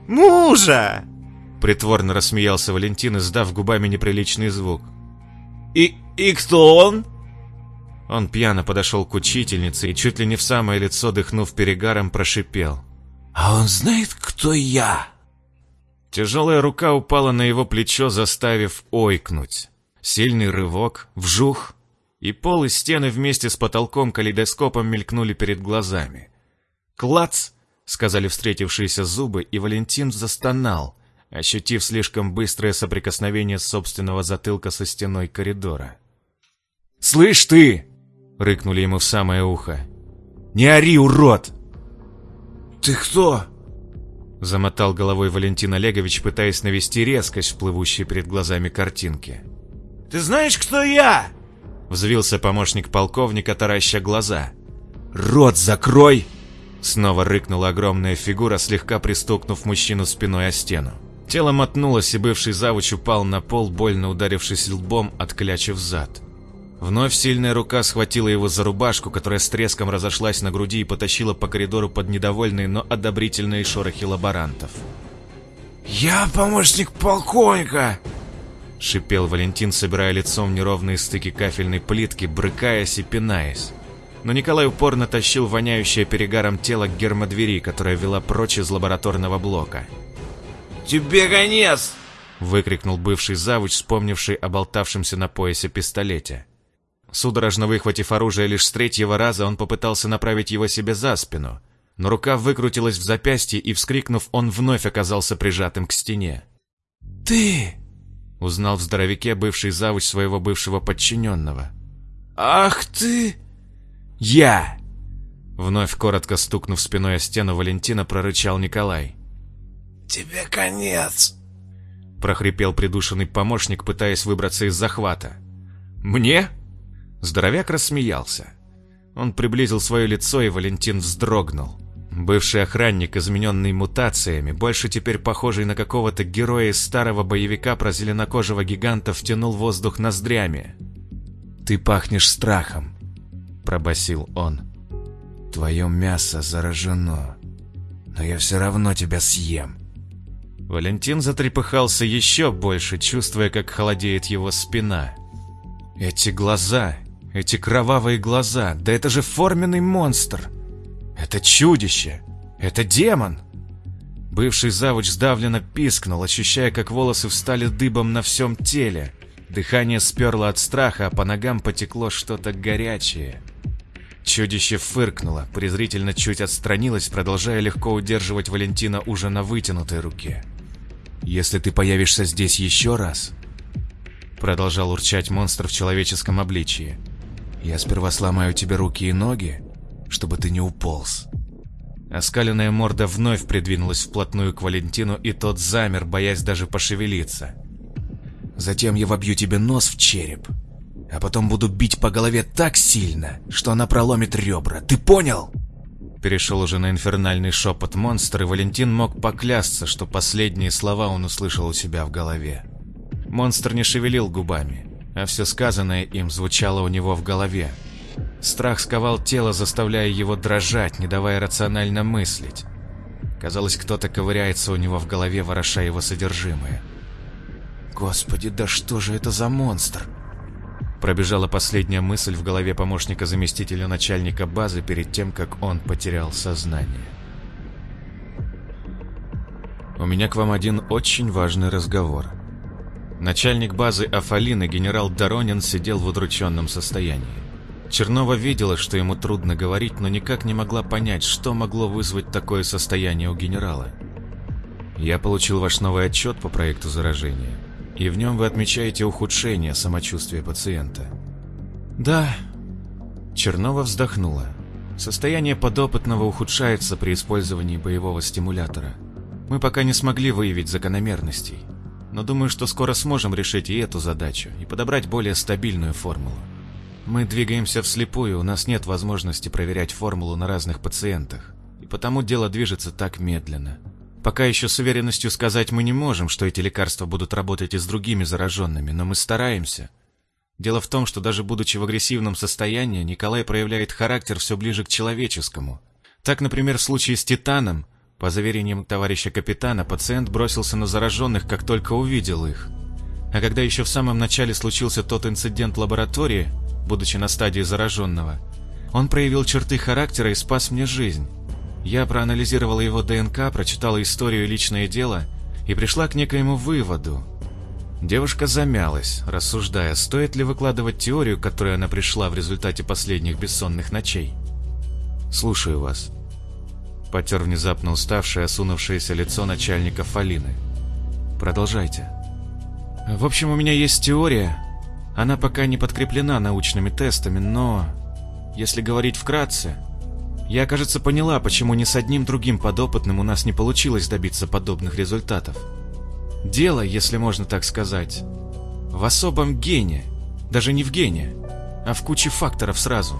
«Мужа!» Притворно рассмеялся Валентин, издав губами неприличный звук. «И, и кто он?» Он пьяно подошел к учительнице и чуть ли не в самое лицо, дыхнув перегаром, прошипел. «А он знает, кто я?» Тяжелая рука упала на его плечо, заставив ойкнуть. Сильный рывок, вжух, и пол и стены вместе с потолком калейдоскопом мелькнули перед глазами. «Клац!» — сказали встретившиеся зубы, и Валентин застонал, ощутив слишком быстрое соприкосновение собственного затылка со стеной коридора. «Слышь ты!» — рыкнули ему в самое ухо. «Не ори, урод!» «Ты кто?» Замотал головой Валентин Олегович, пытаясь навести резкость в плывущей перед глазами картинки. «Ты знаешь, кто я?» Взвился помощник полковника, тараща глаза. «Рот закрой!» Снова рыкнула огромная фигура, слегка пристукнув мужчину спиной о стену. Тело мотнулось, и бывший завуч упал на пол, больно ударившись лбом, отклячив зад. Вновь сильная рука схватила его за рубашку, которая с треском разошлась на груди и потащила по коридору под недовольные, но одобрительные шорохи лаборантов. «Я помощник полковника!» Шипел Валентин, собирая лицом неровные стыки кафельной плитки, брыкаясь и пинаясь. Но Николай упорно тащил воняющее перегаром тело к гермодвери, которая вела прочь из лабораторного блока. «Тебе конец!» Выкрикнул бывший завуч, вспомнивший о болтавшемся на поясе пистолете. Судорожно выхватив оружие лишь с третьего раза, он попытался направить его себе за спину, но рука выкрутилась в запястье, и, вскрикнув, он вновь оказался прижатым к стене. «Ты!» — узнал в здоровяке бывший завуч своего бывшего подчиненного. «Ах ты!» «Я!» Вновь коротко стукнув спиной о стену Валентина, прорычал Николай. «Тебе конец!» прохрипел придушенный помощник, пытаясь выбраться из захвата. «Мне?» Здоровяк рассмеялся. Он приблизил свое лицо, и Валентин вздрогнул. Бывший охранник, измененный мутациями, больше теперь похожий на какого-то героя из старого боевика про зеленокожего гиганта, втянул воздух ноздрями. «Ты пахнешь страхом», — пробасил он. «Твое мясо заражено, но я все равно тебя съем». Валентин затрепыхался еще больше, чувствуя, как холодеет его спина. Эти глаза, эти кровавые глаза, да это же форменный монстр. Это чудище, это демон. Бывший завуч сдавленно пискнул, ощущая, как волосы встали дыбом на всем теле. Дыхание сперло от страха, а по ногам потекло что-то горячее. Чудище фыркнуло, презрительно чуть отстранилось, продолжая легко удерживать Валентина уже на вытянутой руке. «Если ты появишься здесь еще раз...» Продолжал урчать монстр в человеческом обличии. «Я сперва сломаю тебе руки и ноги, чтобы ты не уполз». Оскаленная морда вновь придвинулась вплотную к Валентину, и тот замер, боясь даже пошевелиться. «Затем я вобью тебе нос в череп, а потом буду бить по голове так сильно, что она проломит ребра. Ты понял?» Перешел уже на инфернальный шепот монстр, и Валентин мог поклясться, что последние слова он услышал у себя в голове. Монстр не шевелил губами, а все сказанное им звучало у него в голове. Страх сковал тело, заставляя его дрожать, не давая рационально мыслить. Казалось, кто-то ковыряется у него в голове, вороша его содержимое. «Господи, да что же это за монстр?» Пробежала последняя мысль в голове помощника заместителя начальника базы перед тем, как он потерял сознание. У меня к вам один очень важный разговор. Начальник базы Афалины генерал Доронин сидел в удрученном состоянии. Чернова видела, что ему трудно говорить, но никак не могла понять, что могло вызвать такое состояние у генерала. «Я получил ваш новый отчет по проекту заражения, и в нем вы отмечаете ухудшение самочувствия пациента». «Да». Чернова вздохнула. Состояние подопытного ухудшается при использовании боевого стимулятора. Мы пока не смогли выявить закономерностей, но думаю, что скоро сможем решить и эту задачу и подобрать более стабильную формулу. Мы двигаемся вслепую, у нас нет возможности проверять формулу на разных пациентах, и потому дело движется так медленно. Пока еще с уверенностью сказать мы не можем, что эти лекарства будут работать и с другими зараженными, но мы стараемся. Дело в том, что даже будучи в агрессивном состоянии, Николай проявляет характер все ближе к человеческому. Так, например, в случае с Титаном, по заверениям товарища капитана, пациент бросился на зараженных, как только увидел их. А когда еще в самом начале случился тот инцидент в лаборатории, будучи на стадии зараженного. Он проявил черты характера и спас мне жизнь. Я проанализировала его ДНК, прочитала историю и личное дело и пришла к некоему выводу. Девушка замялась, рассуждая, стоит ли выкладывать теорию, к которой она пришла в результате последних бессонных ночей. «Слушаю вас», — потер внезапно уставшее, осунувшееся лицо начальника Фалины. «Продолжайте». «В общем, у меня есть теория, она пока не подкреплена научными тестами, но... Если говорить вкратце, я, кажется, поняла, почему ни с одним другим подопытным у нас не получилось добиться подобных результатов. Дело, если можно так сказать, в особом гене, даже не в гене, а в куче факторов сразу.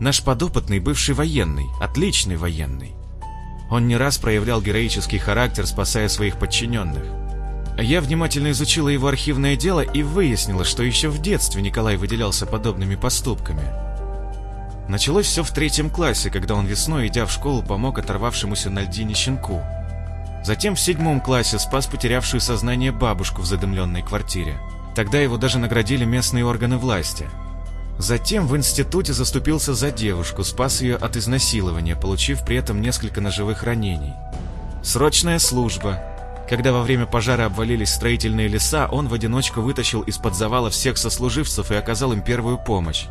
Наш подопытный бывший военный, отличный военный. Он не раз проявлял героический характер, спасая своих подчиненных. Я внимательно изучила его архивное дело и выяснила, что еще в детстве Николай выделялся подобными поступками. Началось все в третьем классе, когда он весной, идя в школу, помог оторвавшемуся на льдине щенку. Затем в седьмом классе спас потерявшую сознание бабушку в задымленной квартире. Тогда его даже наградили местные органы власти. Затем в институте заступился за девушку, спас ее от изнасилования, получив при этом несколько ножевых ранений. Срочная служба, когда во время пожара обвалились строительные леса, он в одиночку вытащил из-под завала всех сослуживцев и оказал им первую помощь.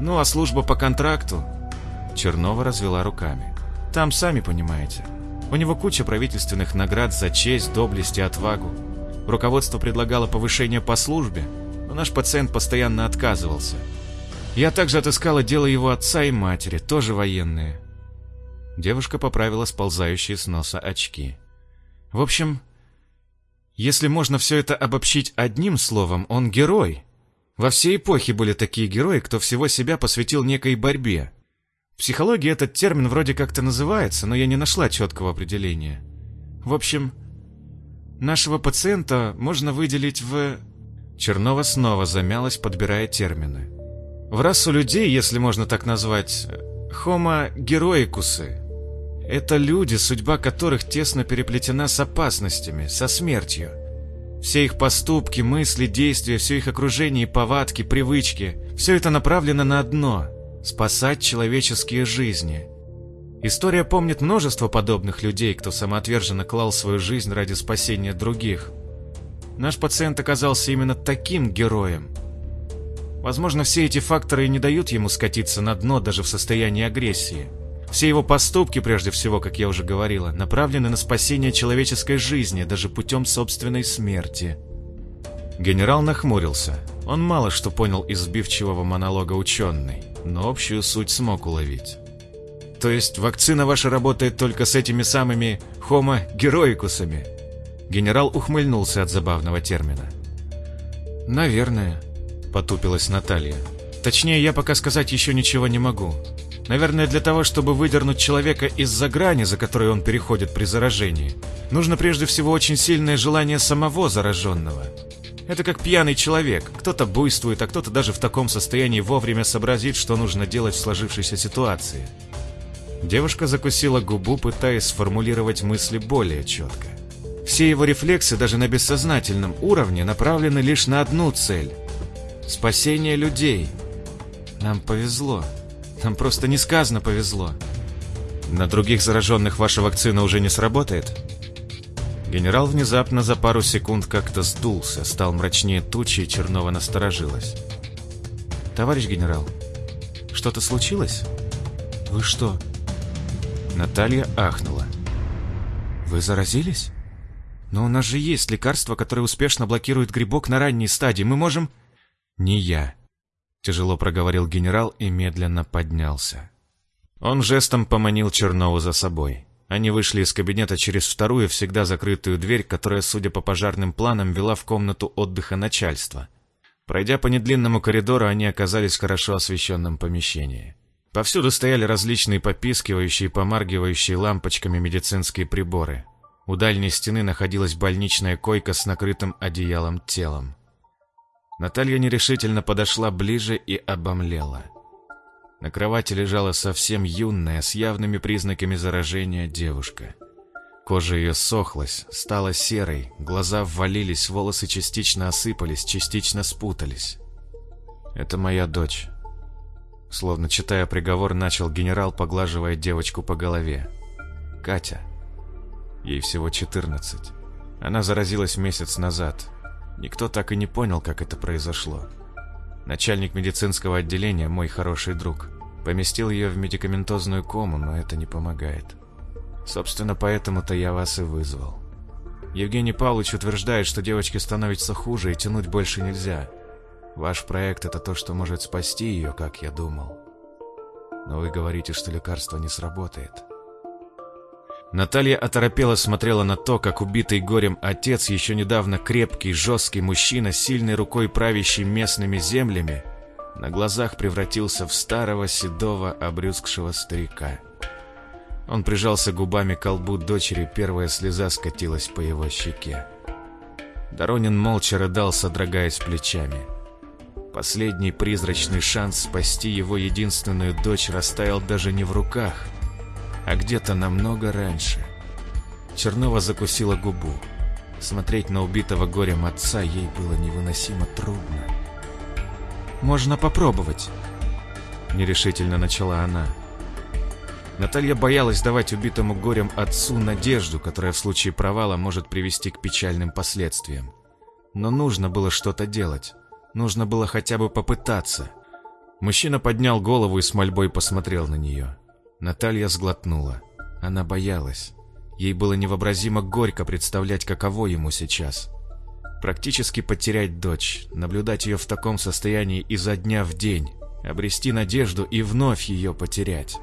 Ну а служба по контракту... Чернова развела руками. Там, сами понимаете, у него куча правительственных наград за честь, доблесть и отвагу. Руководство предлагало повышение по службе, но наш пациент постоянно отказывался. Я также отыскала дело его отца и матери, тоже военные. Девушка поправила сползающие с носа очки. В общем, если можно все это обобщить одним словом, он герой. Во всей эпохе были такие герои, кто всего себя посвятил некой борьбе. В психологии этот термин вроде как-то называется, но я не нашла четкого определения. В общем, нашего пациента можно выделить в... Чернова снова замялась, подбирая термины. В расу людей, если можно так назвать, homo героикусы, это люди, судьба которых тесно переплетена с опасностями, со смертью. Все их поступки, мысли, действия, все их окружение повадки, привычки – все это направлено на одно – спасать человеческие жизни. История помнит множество подобных людей, кто самоотверженно клал свою жизнь ради спасения других. Наш пациент оказался именно таким героем. Возможно, все эти факторы не дают ему скатиться на дно даже в состоянии агрессии – все его поступки, прежде всего, как я уже говорила, направлены на спасение человеческой жизни, даже путем собственной смерти. Генерал нахмурился. Он мало что понял из сбивчивого монолога ученый, но общую суть смог уловить. То есть вакцина ваша работает только с этими самыми хомо-героикусами? Генерал ухмыльнулся от забавного термина. «Наверное», — потупилась Наталья. «Точнее, я пока сказать еще ничего не могу. Наверное, для того, чтобы выдернуть человека из-за грани, за которой он переходит при заражении, нужно прежде всего очень сильное желание самого зараженного. Это как пьяный человек. Кто-то буйствует, а кто-то даже в таком состоянии вовремя сообразит, что нужно делать в сложившейся ситуации. Девушка закусила губу, пытаясь сформулировать мысли более четко. Все его рефлексы даже на бессознательном уровне направлены лишь на одну цель Спасение людей. Нам повезло. Нам просто несказанно повезло. На других зараженных ваша вакцина уже не сработает? Генерал внезапно за пару секунд как-то сдулся, стал мрачнее тучи, и Чернова насторожилась. Товарищ генерал, что-то случилось? Вы что? Наталья ахнула. Вы заразились? Но у нас же есть лекарство, которое успешно блокирует грибок на ранней стадии. Мы можем... Не я. Тяжело проговорил генерал и медленно поднялся. Он жестом поманил Чернову за собой. Они вышли из кабинета через вторую, всегда закрытую дверь, которая, судя по пожарным планам, вела в комнату отдыха начальства. Пройдя по недлинному коридору, они оказались в хорошо освещенном помещении. Повсюду стояли различные попискивающие, помаргивающие лампочками медицинские приборы. У дальней стены находилась больничная койка с накрытым одеялом телом. Наталья нерешительно подошла ближе и обомлела. На кровати лежала совсем юная, с явными признаками заражения девушка. Кожа ее сохлась, стала серой, глаза ввалились, волосы частично осыпались, частично спутались. «Это моя дочь». Словно читая приговор, начал генерал, поглаживая девочку по голове. «Катя. Ей всего 14. Она заразилась месяц назад. Никто так и не понял, как это произошло. Начальник медицинского отделения, мой хороший друг, поместил ее в медикаментозную кому, но это не помогает. Собственно, поэтому-то я вас и вызвал. Евгений Павлович утверждает, что девочке становится хуже и тянуть больше нельзя. Ваш проект — это то, что может спасти ее, как я думал. Но вы говорите, что лекарство не сработает. Наталья оторопела смотрела на то, как убитый горем отец, еще недавно крепкий, жесткий мужчина, сильной рукой правящий местными землями, на глазах превратился в старого, седого, обрюзгшего старика. Он прижался губами к колбу дочери, первая слеза скатилась по его щеке. Доронин молча рыдал, содрогаясь плечами. Последний призрачный шанс спасти его единственную дочь растаял даже не в руках, а где-то намного раньше. Чернова закусила губу. Смотреть на убитого горем отца ей было невыносимо трудно. «Можно попробовать», — нерешительно начала она. Наталья боялась давать убитому горем отцу надежду, которая в случае провала может привести к печальным последствиям. Но нужно было что-то делать. Нужно было хотя бы попытаться. Мужчина поднял голову и с мольбой посмотрел на нее. Наталья сглотнула. Она боялась. Ей было невообразимо горько представлять, каково ему сейчас. Практически потерять дочь, наблюдать ее в таком состоянии изо дня в день, обрести надежду и вновь ее потерять.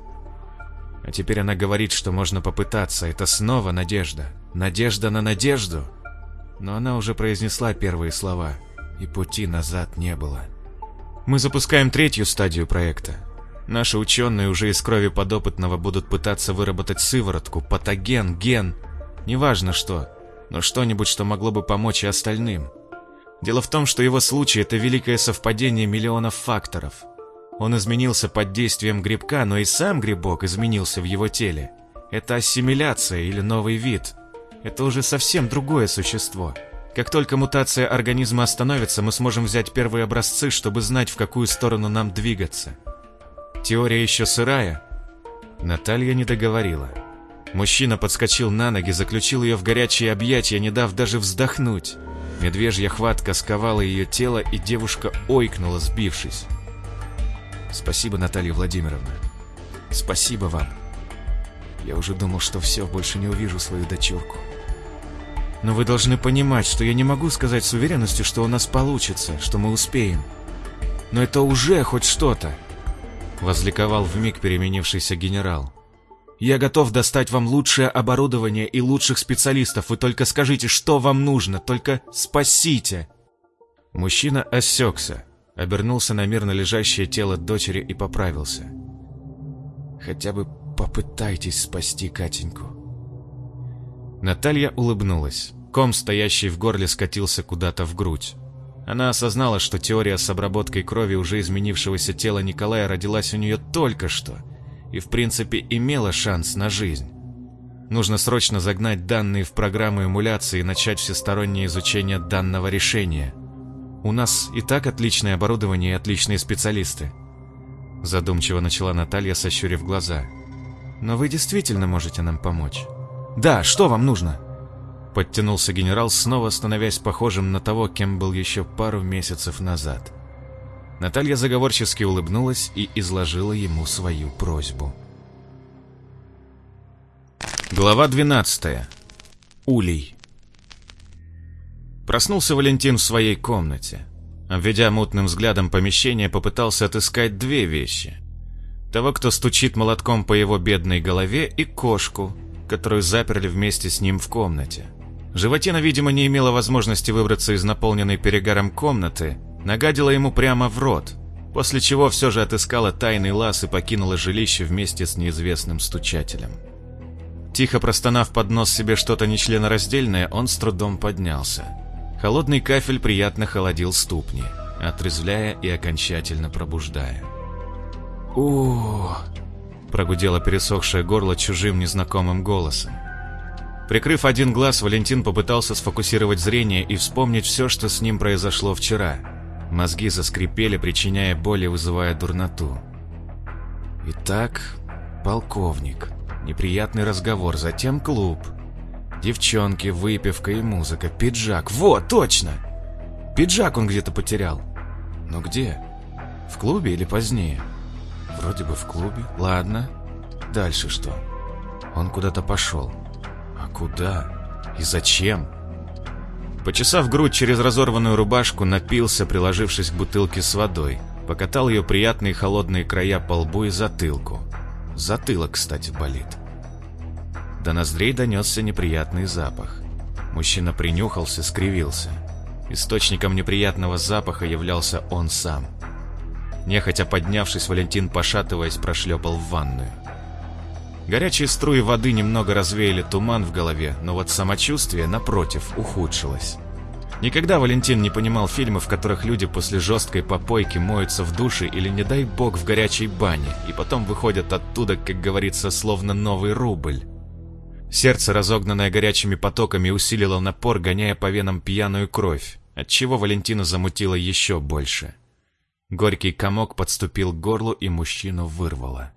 А теперь она говорит, что можно попытаться. Это снова надежда. Надежда на надежду. Но она уже произнесла первые слова, и пути назад не было. Мы запускаем третью стадию проекта. Наши ученые уже из крови подопытного будут пытаться выработать сыворотку, патоген, ген, неважно что, но что-нибудь, что могло бы помочь и остальным. Дело в том, что его случай – это великое совпадение миллионов факторов – он изменился под действием грибка, но и сам грибок изменился в его теле. Это ассимиляция или новый вид. Это уже совсем другое существо. Как только мутация организма остановится, мы сможем взять первые образцы, чтобы знать, в какую сторону нам двигаться. Теория еще сырая. Наталья не договорила. Мужчина подскочил на ноги, заключил ее в горячие объятия, не дав даже вздохнуть. Медвежья хватка сковала ее тело, и девушка ойкнула, сбившись. Спасибо, Наталья Владимировна. Спасибо вам. Я уже думал, что все, больше не увижу свою дочурку. Но вы должны понимать, что я не могу сказать с уверенностью, что у нас получится, что мы успеем. Но это уже хоть что-то. Возликовал вмиг переменившийся генерал. Я готов достать вам лучшее оборудование и лучших специалистов. Вы только скажите, что вам нужно. Только спасите. Мужчина осекся, обернулся на мирно лежащее тело дочери и поправился. «Хотя бы попытайтесь спасти Катеньку». Наталья улыбнулась. Ком, стоящий в горле, скатился куда-то в грудь. Она осознала, что теория с обработкой крови уже изменившегося тела Николая родилась у нее только что и, в принципе, имела шанс на жизнь. Нужно срочно загнать данные в программу эмуляции и начать всестороннее изучение данного решения – У нас и так отличное оборудование и отличные специалисты. Задумчиво начала Наталья, сощурив глаза. Но вы действительно можете нам помочь. Да, что вам нужно? Подтянулся генерал, снова становясь похожим на того, кем был еще пару месяцев назад. Наталья заговорчески улыбнулась и изложила ему свою просьбу. Глава 12. Улей. Проснулся Валентин в своей комнате. Обведя мутным взглядом помещение, попытался отыскать две вещи. Того, кто стучит молотком по его бедной голове, и кошку, которую заперли вместе с ним в комнате. Животина, видимо, не имела возможности выбраться из наполненной перегаром комнаты, нагадила ему прямо в рот, после чего все же отыскала тайный лаз и покинула жилище вместе с неизвестным стучателем. Тихо простонав под нос себе что-то нечленораздельное, он с трудом поднялся. Холодный кафель приятно холодил ступни, отрезвляя и окончательно пробуждая. у прогудело пересохшее горло чужим незнакомым голосом. Прикрыв один глаз, Валентин попытался сфокусировать зрение и вспомнить все, что с ним произошло вчера. Мозги заскрипели, причиняя боль и вызывая дурноту. Итак, полковник. Неприятный разговор, затем клуб. Девчонки, выпивка и музыка, пиджак. Вот, точно! Пиджак он где-то потерял. Но где? В клубе или позднее? Вроде бы в клубе. Ладно. Дальше что? Он куда-то пошел. Куда? И зачем? Почесав грудь через разорванную рубашку, напился, приложившись к бутылке с водой. Покатал ее приятные холодные края по лбу и затылку. Затылок, кстати, болит. До ноздрей донесся неприятный запах. Мужчина принюхался, скривился. Источником неприятного запаха являлся он сам. Нехотя поднявшись, Валентин, пошатываясь, прошлепал в ванную. Горячие струи воды немного развеяли туман в голове, но вот самочувствие, напротив, ухудшилось. Никогда Валентин не понимал фильмов, в которых люди после жесткой попойки моются в душе или, не дай бог, в горячей бане, и потом выходят оттуда, как говорится, словно новый рубль. Сердце, разогнанное горячими потоками, усилило напор, гоняя по венам пьяную кровь, отчего Валентина замутила еще больше. Горький комок подступил к горлу, и мужчину вырвало.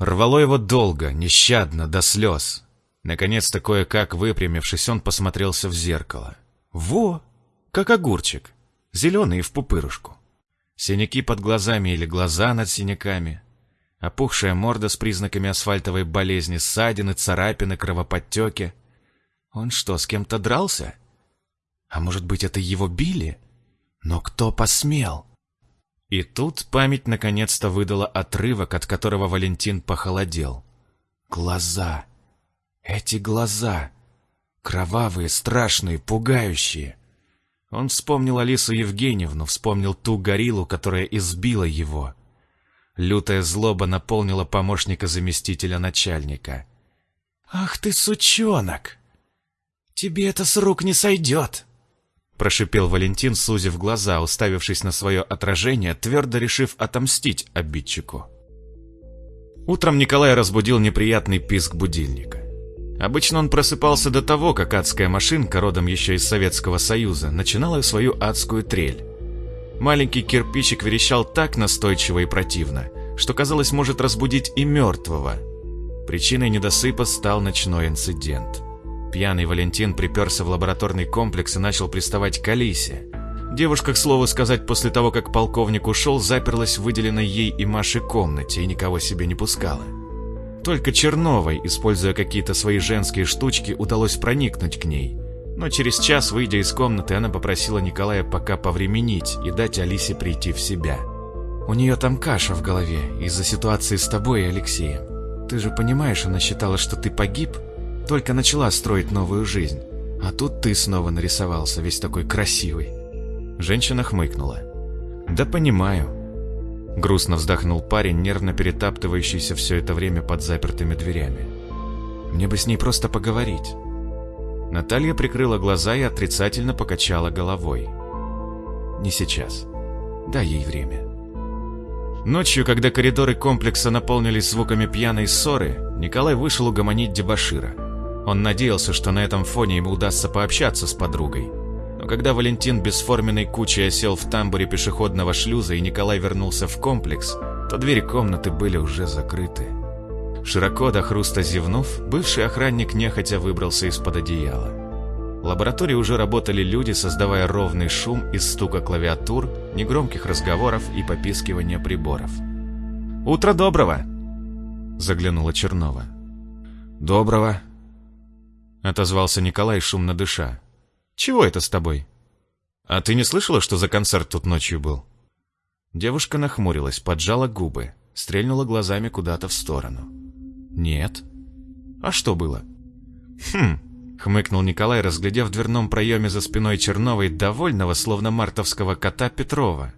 Рвало его долго, нещадно, до слез. Наконец-то кое-как выпрямившись, он посмотрелся в зеркало. Во! Как огурчик. Зеленый и в пупырушку. Синяки под глазами или глаза над синяками опухшая морда с признаками асфальтовой болезни, ссадины, царапины, кровоподтеки. Он что, с кем-то дрался? А может быть, это его били? Но кто посмел? И тут память наконец-то выдала отрывок, от которого Валентин похолодел. Глаза. Эти глаза. Кровавые, страшные, пугающие. Он вспомнил Алису Евгеньевну, вспомнил ту гориллу, которая избила его. Лютая злоба наполнила помощника заместителя начальника. «Ах ты, сучонок! Тебе это с рук не сойдет!» Прошипел Валентин, сузив глаза, уставившись на свое отражение, твердо решив отомстить обидчику. Утром Николай разбудил неприятный писк будильника. Обычно он просыпался до того, как адская машинка, родом еще из Советского Союза, начинала свою адскую трель. Маленький кирпичик верещал так настойчиво и противно, что, казалось, может разбудить и мертвого. Причиной недосыпа стал ночной инцидент. Пьяный Валентин приперся в лабораторный комплекс и начал приставать к Алисе. Девушка, к слову сказать, после того, как полковник ушел, заперлась в выделенной ей и Маше комнате и никого себе не пускала. Только Черновой, используя какие-то свои женские штучки, удалось проникнуть к ней – но через час, выйдя из комнаты, она попросила Николая пока повременить и дать Алисе прийти в себя. «У нее там каша в голове из-за ситуации с тобой и Алексеем. Ты же понимаешь, она считала, что ты погиб, только начала строить новую жизнь. А тут ты снова нарисовался, весь такой красивый». Женщина хмыкнула. «Да понимаю». Грустно вздохнул парень, нервно перетаптывающийся все это время под запертыми дверями. «Мне бы с ней просто поговорить». Наталья прикрыла глаза и отрицательно покачала головой. «Не сейчас. Дай ей время». Ночью, когда коридоры комплекса наполнились звуками пьяной ссоры, Николай вышел угомонить дебашира. Он надеялся, что на этом фоне ему удастся пообщаться с подругой. Но когда Валентин бесформенной кучей осел в тамбуре пешеходного шлюза и Николай вернулся в комплекс, то двери комнаты были уже закрыты. Широко до хруста зевнув, бывший охранник нехотя выбрался из-под одеяла. В лаборатории уже работали люди, создавая ровный шум из стука клавиатур, негромких разговоров и попискивания приборов. «Утро доброго!» — заглянула Чернова. «Доброго!» — отозвался Николай, шумно дыша. «Чего это с тобой?» «А ты не слышала, что за концерт тут ночью был?» Девушка нахмурилась, поджала губы, стрельнула глазами куда-то в сторону. «Нет». «А что было?» «Хм, Хмыкнул Николай, разглядев в дверном проеме за спиной Черновой довольного, словно мартовского кота Петрова.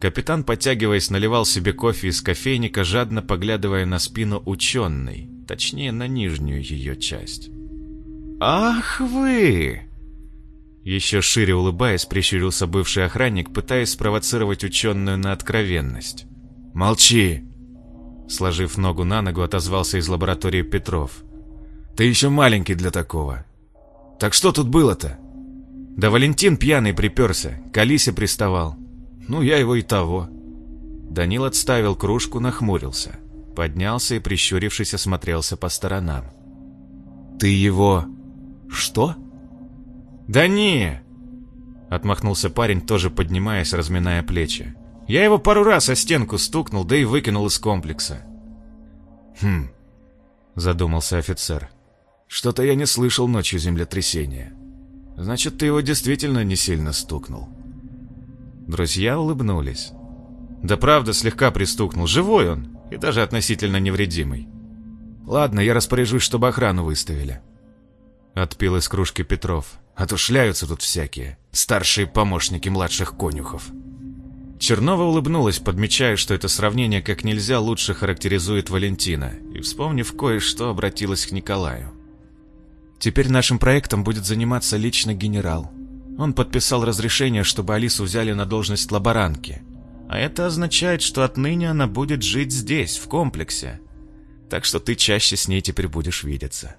Капитан, подтягиваясь, наливал себе кофе из кофейника, жадно поглядывая на спину ученой, точнее, на нижнюю ее часть. «Ах вы!» Еще шире улыбаясь, прищурился бывший охранник, пытаясь спровоцировать ученую на откровенность. «Молчи!» Сложив ногу на ногу, отозвался из лаборатории Петров. Ты еще маленький для такого. Так что тут было-то? Да Валентин пьяный приперся, к Алисе приставал. Ну, я его и того. Данил отставил кружку, нахмурился. Поднялся и, прищурившись, осмотрелся по сторонам. «Ты его... что?» «Да не!» Отмахнулся парень, тоже поднимаясь, разминая плечи. «Я его пару раз о стенку стукнул, да и выкинул из комплекса». «Хм...» Задумался офицер. Что-то я не слышал ночью землетрясения. Значит, ты его действительно не сильно стукнул. Друзья улыбнулись. Да правда, слегка пристукнул. Живой он и даже относительно невредимый. Ладно, я распоряжусь, чтобы охрану выставили. Отпил из кружки Петров. А тут всякие. Старшие помощники младших конюхов. Чернова улыбнулась, подмечая, что это сравнение как нельзя лучше характеризует Валентина, и, вспомнив кое-что, обратилась к Николаю. Теперь нашим проектом будет заниматься лично генерал. Он подписал разрешение, чтобы Алису взяли на должность лаборантки. А это означает, что отныне она будет жить здесь, в комплексе. Так что ты чаще с ней теперь будешь видеться.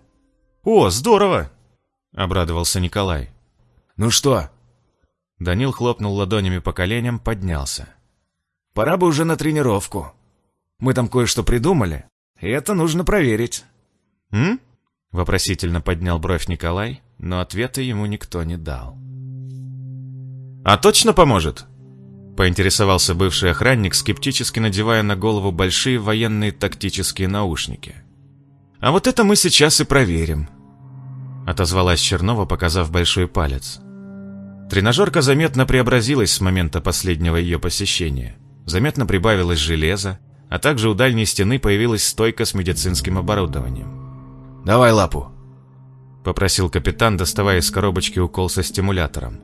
«О, здорово!» — обрадовался Николай. «Ну что?» Данил хлопнул ладонями по коленям, поднялся. «Пора бы уже на тренировку. Мы там кое-что придумали, и это нужно проверить». «М?» Вопросительно поднял бровь Николай, но ответа ему никто не дал. «А точно поможет?» Поинтересовался бывший охранник, скептически надевая на голову большие военные тактические наушники. «А вот это мы сейчас и проверим», — отозвалась Чернова, показав большой палец. Тренажерка заметно преобразилась с момента последнего ее посещения. Заметно прибавилось железа, а также у дальней стены появилась стойка с медицинским оборудованием. «Давай лапу», — попросил капитан, доставая из коробочки укол со стимулятором.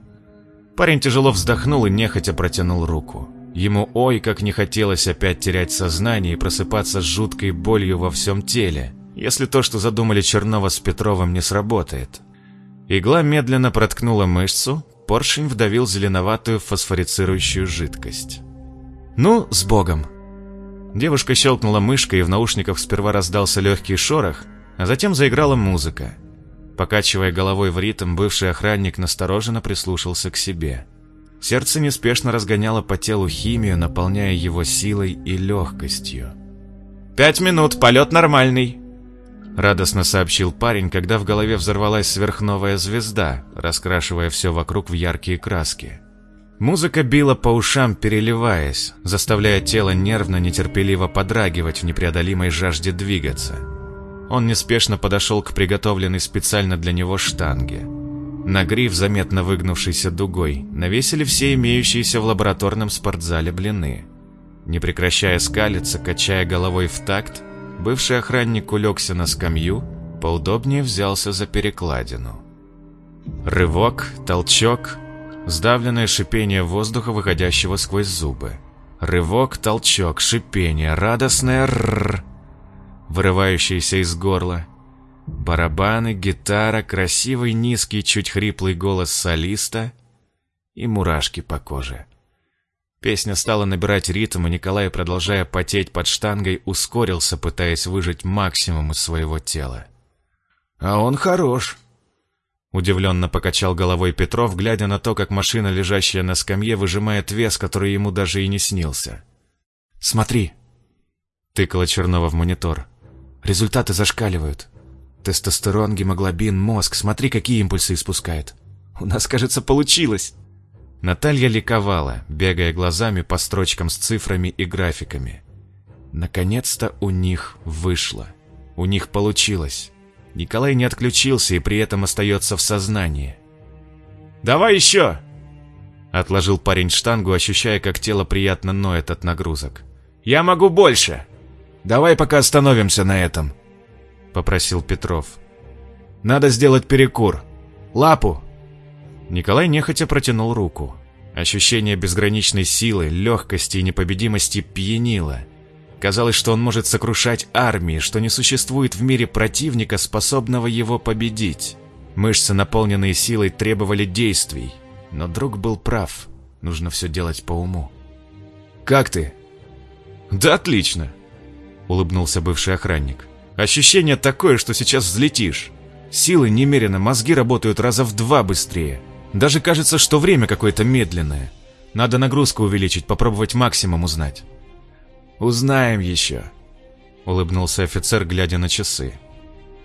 Парень тяжело вздохнул и нехотя протянул руку. Ему ой, как не хотелось опять терять сознание и просыпаться с жуткой болью во всем теле, если то, что задумали Чернова с Петровым, не сработает. Игла медленно проткнула мышцу, поршень вдавил зеленоватую фосфорицирующую жидкость. «Ну, с Богом!» Девушка щелкнула мышкой, и в наушниках сперва раздался легкий шорох, а затем заиграла музыка. Покачивая головой в ритм, бывший охранник настороженно прислушался к себе. Сердце неспешно разгоняло по телу химию, наполняя его силой и легкостью. «Пять минут, полет нормальный!» Радостно сообщил парень, когда в голове взорвалась сверхновая звезда, раскрашивая все вокруг в яркие краски. Музыка била по ушам, переливаясь, заставляя тело нервно, нетерпеливо подрагивать в непреодолимой жажде двигаться. Он неспешно подошел к приготовленной специально для него штанге. На гриф, заметно выгнувшийся дугой, навесили все имеющиеся в лабораторном спортзале блины. Не прекращая скалиться, качая головой в такт, бывший охранник улегся на скамью, поудобнее взялся за перекладину. Рывок, толчок, сдавленное шипение воздуха, выходящего сквозь зубы. Рывок, толчок, шипение, радостное «рррр», вырывающиеся из горла. Барабаны, гитара, красивый низкий, чуть хриплый голос солиста и мурашки по коже. Песня стала набирать ритм, и Николай, продолжая потеть под штангой, ускорился, пытаясь выжать максимум из своего тела. «А он хорош», Удивленно покачал головой Петров, глядя на то, как машина, лежащая на скамье, выжимает вес, который ему даже и не снился. «Смотри!» — тыкала Чернова в монитор. «Результаты зашкаливают. Тестостерон, гемоглобин, мозг. Смотри, какие импульсы испускает. У нас, кажется, получилось!» Наталья ликовала, бегая глазами по строчкам с цифрами и графиками. Наконец-то у них вышло. У них получилось. Николай не отключился и при этом остается в сознании. «Давай еще!» Отложил парень штангу, ощущая, как тело приятно ноет от нагрузок. «Я могу больше!» «Давай пока остановимся на этом», — попросил Петров. «Надо сделать перекур. Лапу!» Николай нехотя протянул руку. Ощущение безграничной силы, легкости и непобедимости пьянило. Казалось, что он может сокрушать армии, что не существует в мире противника, способного его победить. Мышцы, наполненные силой, требовали действий. Но друг был прав. Нужно все делать по уму. «Как ты?» «Да отлично!» — улыбнулся бывший охранник. «Ощущение такое, что сейчас взлетишь. Силы немерено, мозги работают раза в два быстрее. Даже кажется, что время какое-то медленное. Надо нагрузку увеличить, попробовать максимум узнать». «Узнаем еще», — улыбнулся офицер, глядя на часы.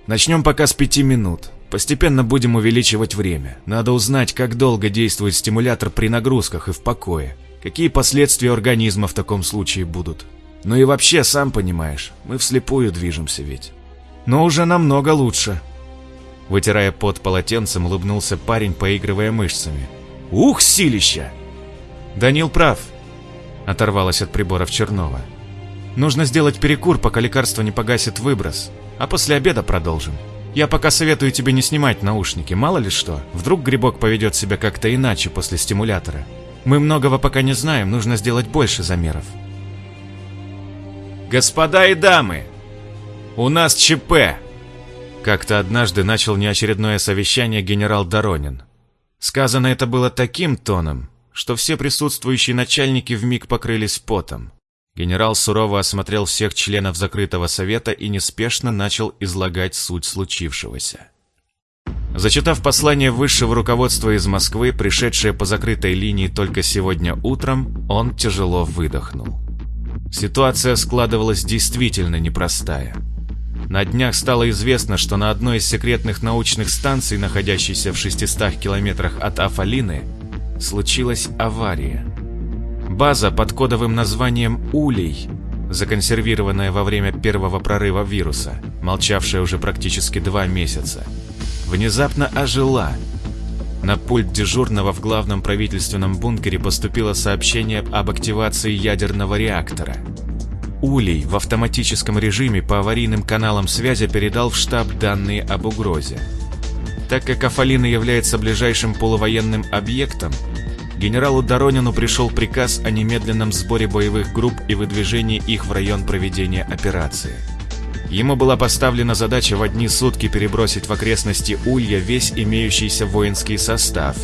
«Начнем пока с пяти минут. Постепенно будем увеличивать время. Надо узнать, как долго действует стимулятор при нагрузках и в покое. Какие последствия организма в таком случае будут. Ну и вообще, сам понимаешь, мы вслепую движемся ведь. Но уже намного лучше». Вытирая пот полотенцем, улыбнулся парень, поигрывая мышцами. «Ух, силища!» «Данил прав», — оторвалась от приборов Чернова. Нужно сделать перекур, пока лекарство не погасит выброс. А после обеда продолжим. Я пока советую тебе не снимать наушники, мало ли что. Вдруг грибок поведет себя как-то иначе после стимулятора. Мы многого пока не знаем, нужно сделать больше замеров. «Господа и дамы, у нас ЧП!» Как-то однажды начал неочередное совещание генерал Доронин. Сказано это было таким тоном, что все присутствующие начальники вмиг покрылись потом. Генерал сурово осмотрел всех членов закрытого совета и неспешно начал излагать суть случившегося. Зачитав послание высшего руководства из Москвы, пришедшее по закрытой линии только сегодня утром, он тяжело выдохнул. Ситуация складывалась действительно непростая. На днях стало известно, что на одной из секретных научных станций, находящейся в 600 километрах от Афалины, случилась авария – База под кодовым названием «Улей», законсервированная во время первого прорыва вируса, молчавшая уже практически два месяца, внезапно ожила. На пульт дежурного в главном правительственном бункере поступило сообщение об активации ядерного реактора. Улей в автоматическом режиме по аварийным каналам связи передал в штаб данные об угрозе. Так как Афалина является ближайшим полувоенным объектом, генералу Доронину пришел приказ о немедленном сборе боевых групп и выдвижении их в район проведения операции. Ему была поставлена задача в одни сутки перебросить в окрестности Улья весь имеющийся воинский состав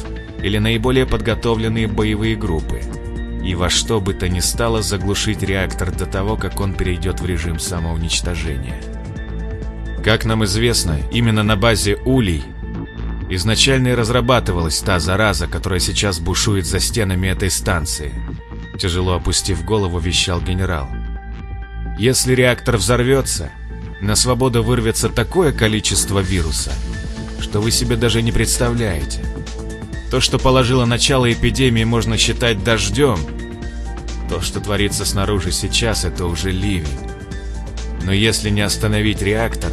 или наиболее подготовленные боевые группы, и во что бы то ни стало заглушить реактор до того, как он перейдет в режим самоуничтожения. Как нам известно, именно на базе Улей Изначально и разрабатывалась та зараза, которая сейчас бушует за стенами этой станции. Тяжело опустив голову, вещал генерал. Если реактор взорвется, на свободу вырвется такое количество вируса, что вы себе даже не представляете. То, что положило начало эпидемии, можно считать дождем. То, что творится снаружи сейчас, это уже ливень. Но если не остановить реактор,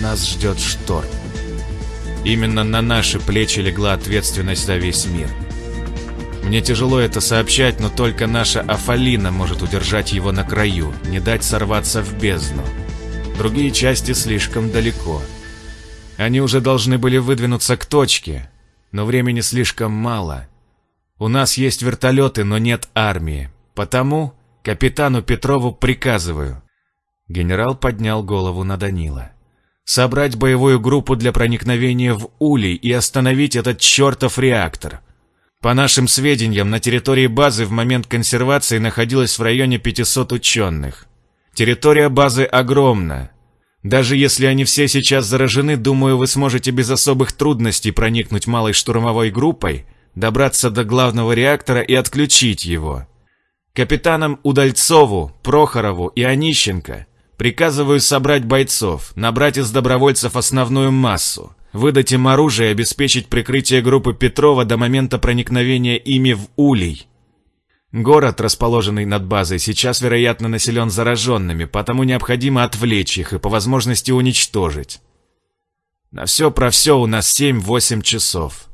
нас ждет шторм. Именно на наши плечи легла ответственность за весь мир. Мне тяжело это сообщать, но только наша Афалина может удержать его на краю, не дать сорваться в бездну. Другие части слишком далеко. Они уже должны были выдвинуться к точке, но времени слишком мало. У нас есть вертолеты, но нет армии. Потому капитану Петрову приказываю. Генерал поднял голову на Данила собрать боевую группу для проникновения в Улей и остановить этот чертов реактор. По нашим сведениям, на территории базы в момент консервации находилось в районе 500 ученых. Территория базы огромна, Даже если они все сейчас заражены, думаю, вы сможете без особых трудностей проникнуть малой штурмовой группой, добраться до главного реактора и отключить его. Капитанам Удальцову, Прохорову и Онищенко приказываю собрать бойцов, набрать из добровольцев основную массу, выдать им оружие и обеспечить прикрытие группы Петрова до момента проникновения ими в Улей. Город, расположенный над базой, сейчас, вероятно, населен зараженными, потому необходимо отвлечь их и по возможности уничтожить. На все про все у нас 7-8 часов.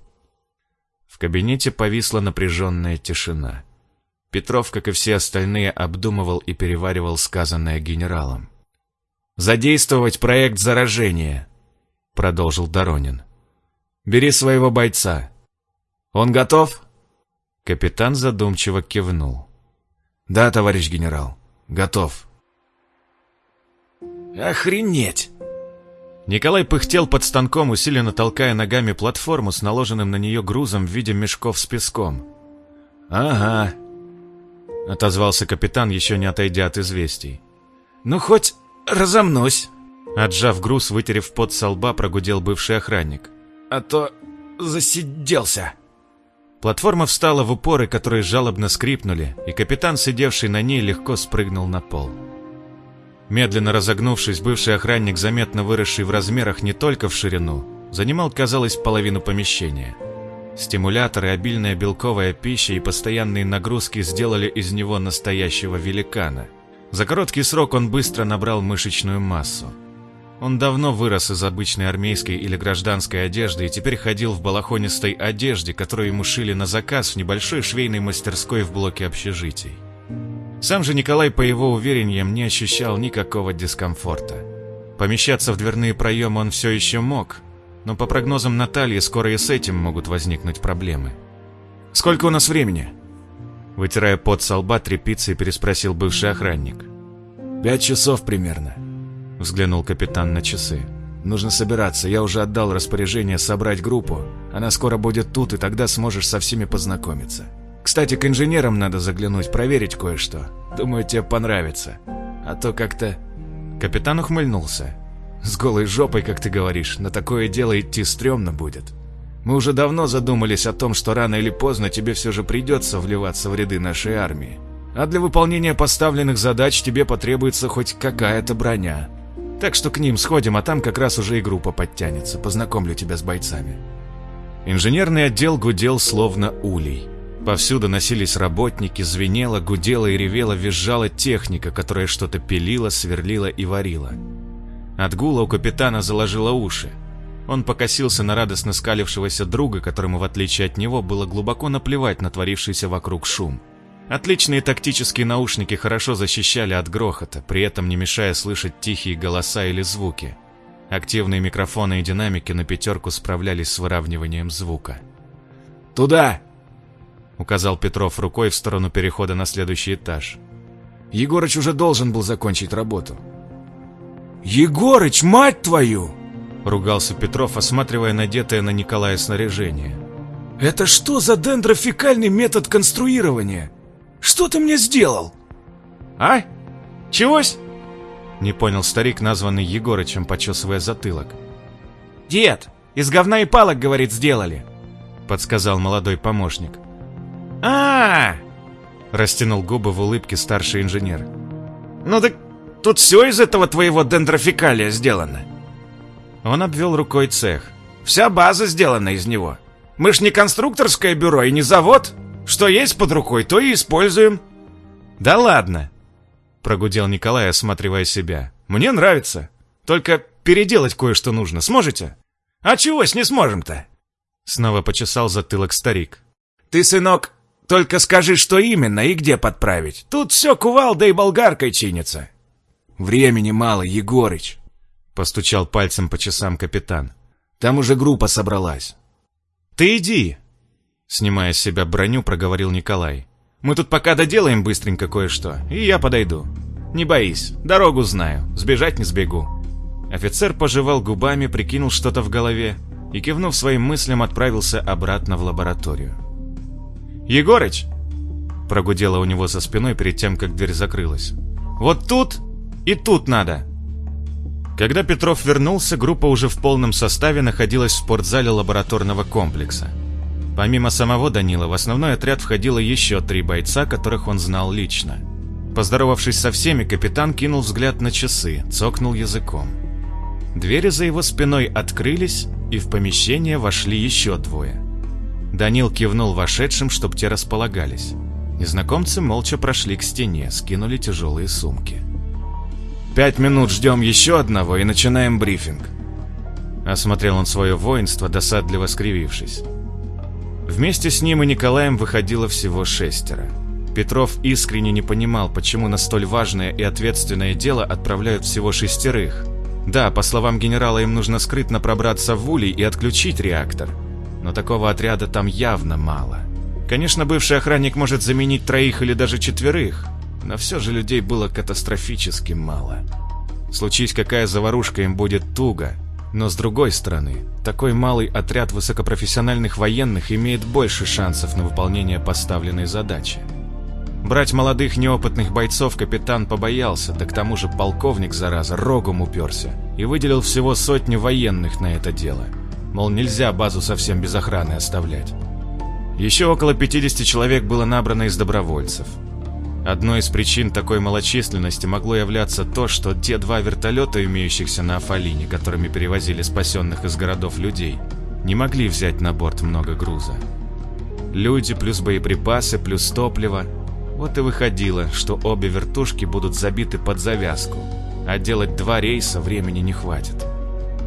В кабинете повисла напряженная тишина. Петров, как и все остальные, обдумывал и переваривал сказанное генералом. «Задействовать проект заражения», — продолжил Доронин. «Бери своего бойца. Он готов?» Капитан задумчиво кивнул. «Да, товарищ генерал, готов». «Охренеть!» Николай пыхтел под станком, усиленно толкая ногами платформу с наложенным на нее грузом в виде мешков с песком. «Ага», — отозвался капитан, еще не отойдя от известий. «Ну, хоть разомнусь». Отжав груз, вытерев пот со лба, прогудел бывший охранник. «А то засиделся». Платформа встала в упоры, которые жалобно скрипнули, и капитан, сидевший на ней, легко спрыгнул на пол. Медленно разогнувшись, бывший охранник, заметно выросший в размерах не только в ширину, занимал, казалось, половину помещения. Стимуляторы, обильная белковая пища и постоянные нагрузки сделали из него настоящего великана. За короткий срок он быстро набрал мышечную массу. Он давно вырос из обычной армейской или гражданской одежды и теперь ходил в балахонистой одежде, которую ему шили на заказ в небольшой швейной мастерской в блоке общежитий. Сам же Николай, по его уверениям, не ощущал никакого дискомфорта. Помещаться в дверные проемы он все еще мог, но по прогнозам Натальи скоро и с этим могут возникнуть проблемы. «Сколько у нас времени?» Вытирая пот со лба, тряпицей переспросил бывший охранник. «Пять часов примерно», Взглянул капитан на часы. «Нужно собираться. Я уже отдал распоряжение собрать группу. Она скоро будет тут, и тогда сможешь со всеми познакомиться. Кстати, к инженерам надо заглянуть, проверить кое-что. Думаю, тебе понравится. А то как-то...» Капитан ухмыльнулся. «С голой жопой, как ты говоришь, на такое дело идти стрёмно будет. Мы уже давно задумались о том, что рано или поздно тебе все же придется вливаться в ряды нашей армии. А для выполнения поставленных задач тебе потребуется хоть какая-то броня. Так что к ним сходим, а там как раз уже и группа подтянется. Познакомлю тебя с бойцами. Инженерный отдел гудел словно улей. Повсюду носились работники, звенело, гудело и ревело, визжала техника, которая что-то пилила, сверлила и варила. От гула у капитана заложило уши. Он покосился на радостно скалившегося друга, которому, в отличие от него, было глубоко наплевать на творившийся вокруг шум. Отличные тактические наушники хорошо защищали от грохота, при этом не мешая слышать тихие голоса или звуки. Активные микрофоны и динамики на пятерку справлялись с выравниванием звука. «Туда!» — указал Петров рукой в сторону перехода на следующий этаж. «Егорыч уже должен был закончить работу». «Егорыч, мать твою!» — ругался Петров, осматривая надетое на Николая снаряжение. «Это что за дендрофикальный метод конструирования?» Что ты мне сделал?» «А? Чегось?» Не понял старик, названный Егорычем, почесывая затылок. «Дед, из говна и палок, говорит, сделали», — подсказал молодой помощник. а, -а, -а Растянул губы в улыбке старший инженер. «Ну так тут все из этого твоего дендрофикалия сделано». Он обвел рукой цех. «Вся база сделана из него. Мы ж не конструкторское бюро и не завод. Что есть под рукой, то и используем. Да ладно, прогудел Николай, осматривая себя. Мне нравится. Только переделать кое-что нужно. Сможете? А чего с не сможем-то? Снова почесал затылок старик. Ты, сынок, только скажи, что именно и где подправить. Тут все кувалдой и болгаркой чинится. Времени мало, Егорыч. Постучал пальцем по часам капитан. Там уже группа собралась. Ты иди, Снимая с себя броню, проговорил Николай. «Мы тут пока доделаем быстренько кое-что, и я подойду. Не боись, дорогу знаю, сбежать не сбегу». Офицер пожевал губами, прикинул что-то в голове и, кивнув своим мыслям, отправился обратно в лабораторию. «Егорыч!» Прогудело у него за спиной перед тем, как дверь закрылась. «Вот тут и тут надо!» Когда Петров вернулся, группа уже в полном составе находилась в спортзале лабораторного комплекса. Помимо самого Данила, в основной отряд входило еще три бойца, которых он знал лично. Поздоровавшись со всеми, капитан кинул взгляд на часы, цокнул языком. Двери за его спиной открылись, и в помещение вошли еще двое. Данил кивнул вошедшим, чтоб те располагались. Незнакомцы молча прошли к стене, скинули тяжелые сумки. «Пять минут ждем еще одного и начинаем брифинг», — осмотрел он свое воинство, досадливо скривившись. Вместе с ним и Николаем выходило всего шестеро. Петров искренне не понимал, почему на столь важное и ответственное дело отправляют всего шестерых. Да, по словам генерала, им нужно скрытно пробраться в улей и отключить реактор. Но такого отряда там явно мало. Конечно, бывший охранник может заменить троих или даже четверых, но все же людей было катастрофически мало. Случись какая заварушка, им будет туго. Но с другой стороны, такой малый отряд высокопрофессиональных военных имеет больше шансов на выполнение поставленной задачи. Брать молодых неопытных бойцов капитан побоялся, да к тому же полковник, зараза, рогом уперся и выделил всего сотню военных на это дело. Мол, нельзя базу совсем без охраны оставлять. Еще около 50 человек было набрано из добровольцев. Одной из причин такой малочисленности могло являться то, что те два вертолета, имеющихся на Афалине, которыми перевозили спасенных из городов людей, не могли взять на борт много груза. Люди плюс боеприпасы плюс топливо – вот и выходило, что обе вертушки будут забиты под завязку, а делать два рейса времени не хватит.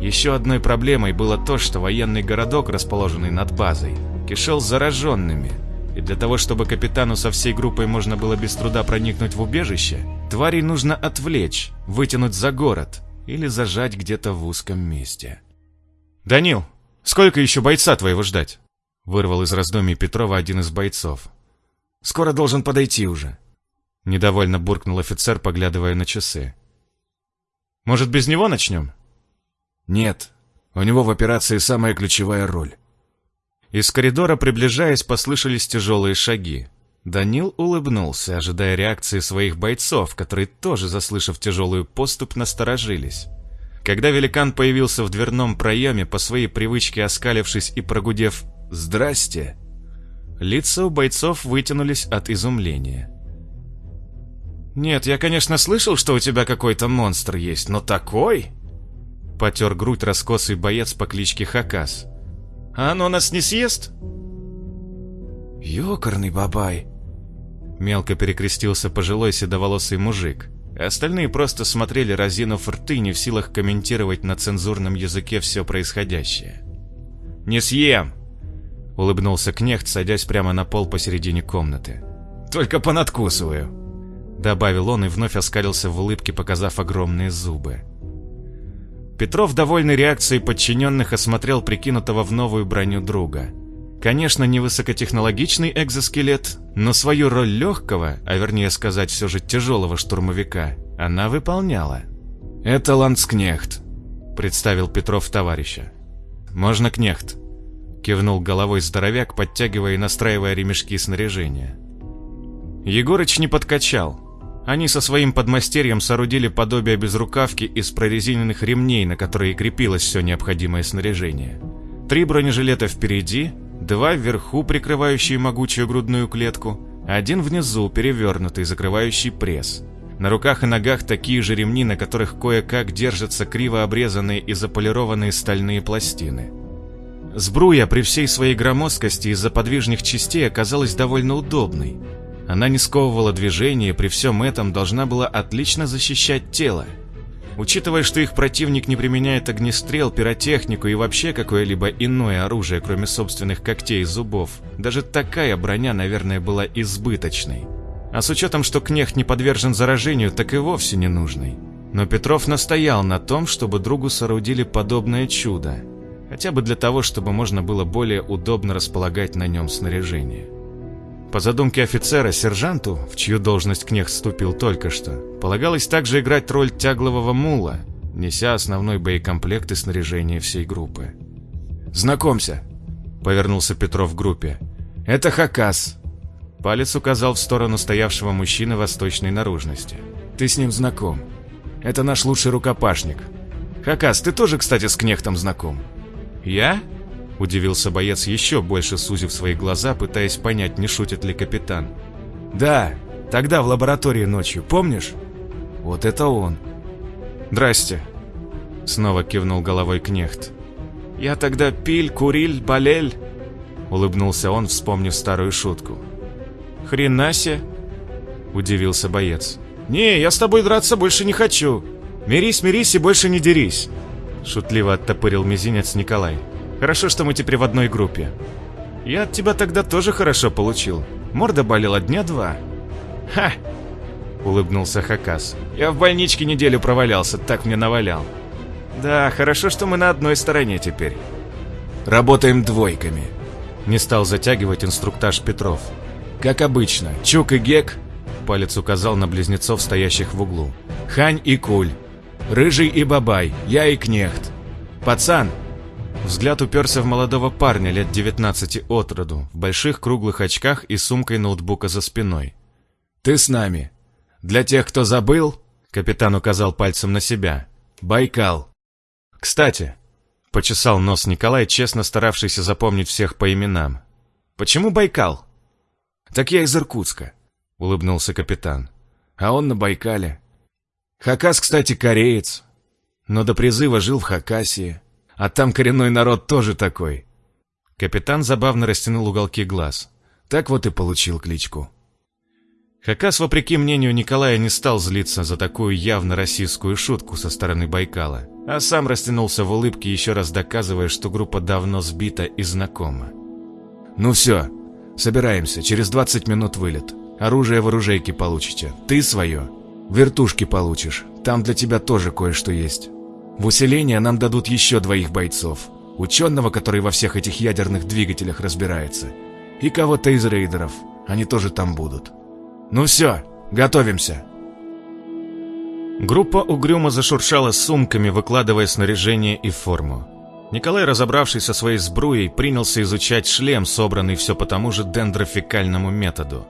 Еще одной проблемой было то, что военный городок, расположенный над базой, кишел зараженными, и для того, чтобы капитану со всей группой можно было без труда проникнуть в убежище, тварей нужно отвлечь, вытянуть за город или зажать где-то в узком месте. «Данил, сколько еще бойца твоего ждать?» Вырвал из раздумий Петрова один из бойцов. Скоро должен подойти уже. Недовольно буркнул офицер, поглядывая на часы. Может, без него начнем? Нет, у него в операции самая ключевая роль. Из коридора, приближаясь, послышались тяжелые шаги. Данил улыбнулся, ожидая реакции своих бойцов, которые тоже, заслышав тяжелую поступь, насторожились. Когда великан появился в дверном проеме, по своей привычке оскалившись и прогудев «Здрасте!», Лица у бойцов вытянулись от изумления. «Нет, я, конечно, слышал, что у тебя какой-то монстр есть, но такой...» Потер грудь раскосый боец по кличке Хакас. «А оно нас не съест?» «Ёкарный бабай!» Мелко перекрестился пожилой седоволосый мужик. Остальные просто смотрели, разинув рты, не в силах комментировать на цензурном языке все происходящее. «Не съем!» Улыбнулся кнехт, садясь прямо на пол посередине комнаты. «Только понадкусываю», — добавил он и вновь оскалился в улыбке, показав огромные зубы. Петров, довольный реакцией подчиненных, осмотрел прикинутого в новую броню друга. Конечно, не высокотехнологичный экзоскелет, но свою роль легкого, а вернее сказать все же тяжелого штурмовика, она выполняла. «Это ландскнехт», — представил Петров товарища. «Можно кнехт», Кивнул головой здоровяк, подтягивая и настраивая ремешки снаряжения. Егорыч не подкачал. Они со своим подмастерьем соорудили подобие безрукавки из прорезиненных ремней, на которые крепилось все необходимое снаряжение. Три бронежилета впереди, два вверху, прикрывающие могучую грудную клетку, один внизу, перевернутый, закрывающий пресс. На руках и ногах такие же ремни, на которых кое-как держатся криво обрезанные и заполированные стальные пластины. Сбруя при всей своей громоздкости из-за подвижных частей оказалась довольно удобной. Она не сковывала движение, при всем этом должна была отлично защищать тело. Учитывая, что их противник не применяет огнестрел, пиротехнику и вообще какое-либо иное оружие, кроме собственных когтей и зубов, даже такая броня, наверное, была избыточной. А с учетом, что кнехт не подвержен заражению, так и вовсе не нужной. Но Петров настоял на том, чтобы другу соорудили подобное чудо – хотя бы для того, чтобы можно было более удобно располагать на нем снаряжение. По задумке офицера, сержанту, в чью должность кнех вступил только что, полагалось также играть роль тяглового мула, неся основной боекомплект и снаряжение всей группы. «Знакомься», — повернулся Петров в группе. «Это Хакас». Палец указал в сторону стоявшего мужчины восточной наружности. «Ты с ним знаком. Это наш лучший рукопашник. Хакас, ты тоже, кстати, с Кнехтом знаком?» «Я?» – удивился боец, еще больше сузив свои глаза, пытаясь понять, не шутит ли капитан. «Да, тогда в лаборатории ночью, помнишь? Вот это он». «Здрасте», – снова кивнул головой Кнехт. «Я тогда пиль, куриль, болель», – улыбнулся он, вспомнив старую шутку. «Хренасе!» – удивился боец. «Не, я с тобой драться больше не хочу. Мирись, мирись и больше не дерись!» Шутливо оттопырил мизинец Николай. «Хорошо, что мы теперь в одной группе. Я от тебя тогда тоже хорошо получил. Морда болела дня два». «Ха!» – улыбнулся Хакас. «Я в больничке неделю провалялся, так мне навалял». «Да, хорошо, что мы на одной стороне теперь». «Работаем двойками», – не стал затягивать инструктаж Петров. «Как обычно, Чук и Гек Палец указал на близнецов, стоящих в углу. «Хань и Куль. Рыжий и Бабай. Я и Кнехт. Пацан!» Взгляд уперся в молодого парня лет 19 от роду, в больших круглых очках и сумкой ноутбука за спиной. «Ты с нами. Для тех, кто забыл...» Капитан указал пальцем на себя. «Байкал». «Кстати...» — почесал нос Николай, честно старавшийся запомнить всех по именам. «Почему Байкал?» «Так я из Иркутска. — улыбнулся капитан. «А он на Байкале. Хакас, кстати, кореец, но до призыва жил в Хакасии, а там коренной народ тоже такой». Капитан забавно растянул уголки глаз. Так вот и получил кличку. Хакас, вопреки мнению Николая, не стал злиться за такую явно российскую шутку со стороны Байкала, а сам растянулся в улыбке, еще раз доказывая, что группа давно сбита и знакома. «Ну все, собираемся, через 20 минут вылет», Оружие в оружейке получите. Ты свое. Вертушки получишь. Там для тебя тоже кое-что есть. В усиление нам дадут еще двоих бойцов. Ученого, который во всех этих ядерных двигателях разбирается. И кого-то из рейдеров. Они тоже там будут. Ну все, готовимся. Группа угрюмо зашуршала сумками, выкладывая снаряжение и форму. Николай, разобравшись со своей сбруей, принялся изучать шлем, собранный все по тому же дендрофикальному методу.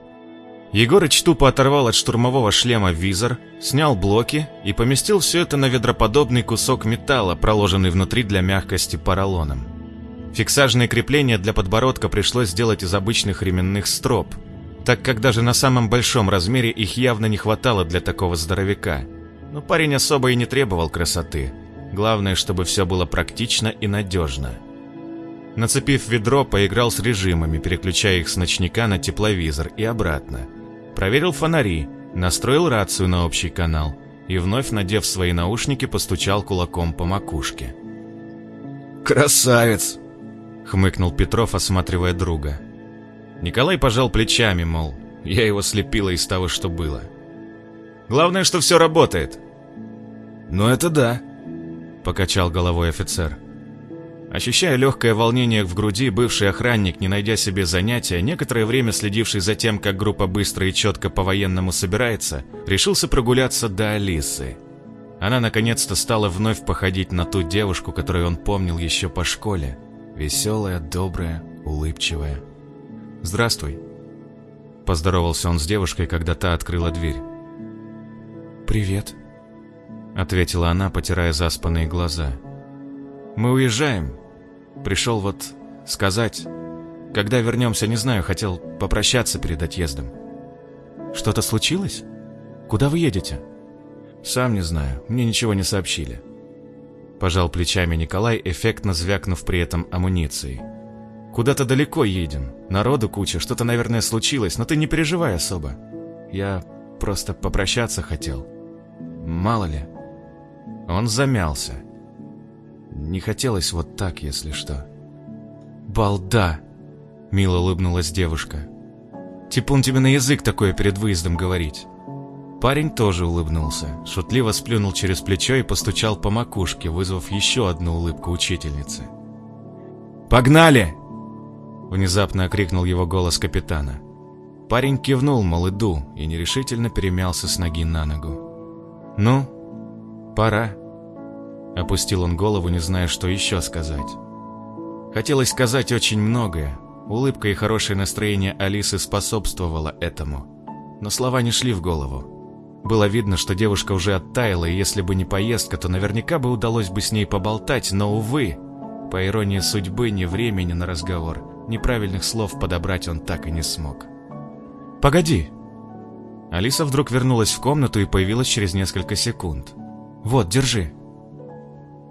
Егорыч тупо оторвал от штурмового шлема визор, снял блоки и поместил все это на ведроподобный кусок металла, проложенный внутри для мягкости поролоном. Фиксажные крепления для подбородка пришлось сделать из обычных ременных строп, так как даже на самом большом размере их явно не хватало для такого здоровяка. Но парень особо и не требовал красоты. Главное, чтобы все было практично и надежно. Нацепив ведро, поиграл с режимами, переключая их с ночника на тепловизор и обратно – проверил фонари, настроил рацию на общий канал и, вновь надев свои наушники, постучал кулаком по макушке. «Красавец!» — хмыкнул Петров, осматривая друга. Николай пожал плечами, мол, я его слепила из того, что было. «Главное, что все работает». «Ну это да», — покачал головой офицер. Ощущая легкое волнение в груди, бывший охранник, не найдя себе занятия, некоторое время следивший за тем, как группа быстро и четко по-военному собирается, решился прогуляться до Алисы. Она наконец-то стала вновь походить на ту девушку, которую он помнил еще по школе. Веселая, добрая, улыбчивая. «Здравствуй», — поздоровался он с девушкой, когда та открыла дверь. «Привет», — ответила она, потирая заспанные глаза. «Мы уезжаем», Пришел вот сказать. Когда вернемся, не знаю, хотел попрощаться перед отъездом. Что-то случилось? Куда вы едете? Сам не знаю, мне ничего не сообщили. Пожал плечами Николай, эффектно звякнув при этом амуницией. Куда-то далеко едем, народу куча, что-то, наверное, случилось, но ты не переживай особо. Я просто попрощаться хотел. Мало ли. Он замялся. Не хотелось вот так, если что. «Балда!» — мило улыбнулась девушка. «Типун тебе на язык такое перед выездом говорить». Парень тоже улыбнулся, шутливо сплюнул через плечо и постучал по макушке, вызвав еще одну улыбку учительницы. «Погнали!» Внезапно окрикнул его голос капитана. Парень кивнул, мол, иду, и нерешительно перемялся с ноги на ногу. «Ну, пора». Опустил он голову, не зная, что еще сказать. Хотелось сказать очень многое. Улыбка и хорошее настроение Алисы способствовало этому. Но слова не шли в голову. Было видно, что девушка уже оттаяла, и если бы не поездка, то наверняка бы удалось бы с ней поболтать, но, увы, по иронии судьбы, ни времени на разговор, ни правильных слов подобрать он так и не смог. «Погоди!» Алиса вдруг вернулась в комнату и появилась через несколько секунд. «Вот, держи!»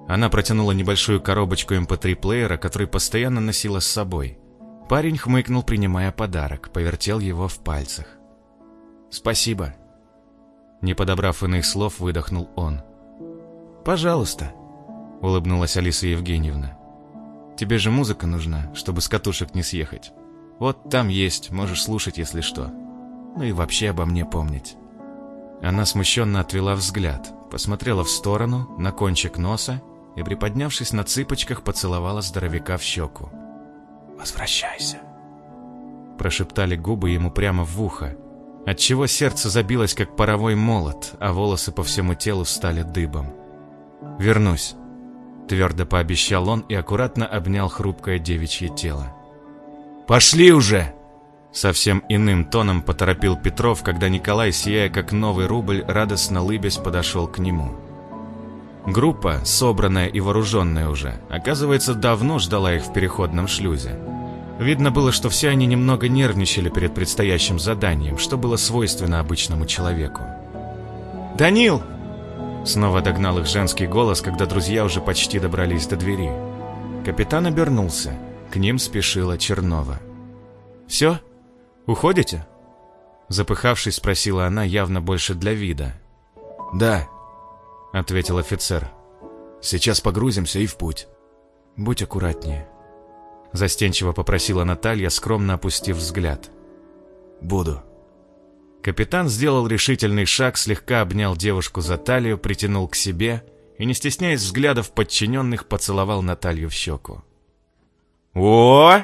Она протянула небольшую коробочку MP3-плеера, эм который постоянно носила с собой. Парень хмыкнул, принимая подарок, повертел его в пальцах. «Спасибо!» Не подобрав иных слов, выдохнул он. «Пожалуйста», — улыбнулась Алиса Евгеньевна. «Тебе же музыка нужна, чтобы с катушек не съехать. Вот там есть, можешь слушать, если что. Ну и вообще обо мне помнить». Она смущенно отвела взгляд, посмотрела в сторону, на кончик носа и, приподнявшись на цыпочках, поцеловала здоровяка в щеку. «Возвращайся», — прошептали губы ему прямо в ухо, отчего сердце забилось, как паровой молот, а волосы по всему телу стали дыбом. «Вернусь», — твердо пообещал он и аккуратно обнял хрупкое девичье тело. «Пошли уже!» Совсем иным тоном поторопил Петров, когда Николай, сияя как новый рубль, радостно лыбясь подошел к нему. Группа, собранная и вооруженная уже, оказывается, давно ждала их в переходном шлюзе. Видно было, что все они немного нервничали перед предстоящим заданием, что было свойственно обычному человеку. «Данил!» Снова догнал их женский голос, когда друзья уже почти добрались до двери. Капитан обернулся. К ним спешила Чернова. «Все? Уходите?» Запыхавшись, спросила она явно больше для вида. «Да», — ответил офицер. «Сейчас погрузимся и в путь. Будь аккуратнее». Застенчиво попросила Наталья, скромно опустив взгляд. «Буду». Капитан сделал решительный шаг, слегка обнял девушку за талию, притянул к себе и, не стесняясь взглядов подчиненных, поцеловал Наталью в щеку. «О!»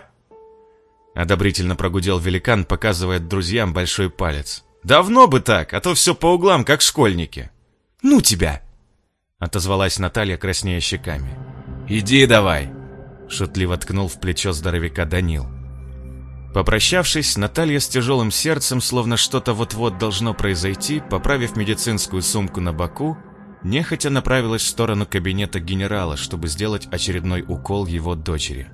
Одобрительно прогудел великан, показывая друзьям большой палец. «Давно бы так, а то все по углам, как школьники». «Ну тебя!» Отозвалась Наталья, краснея щеками. «Иди давай!» Шутливо ткнул в плечо здоровяка Данил. Попрощавшись, Наталья с тяжелым сердцем, словно что-то вот-вот должно произойти, поправив медицинскую сумку на боку, нехотя направилась в сторону кабинета генерала, чтобы сделать очередной укол его дочери.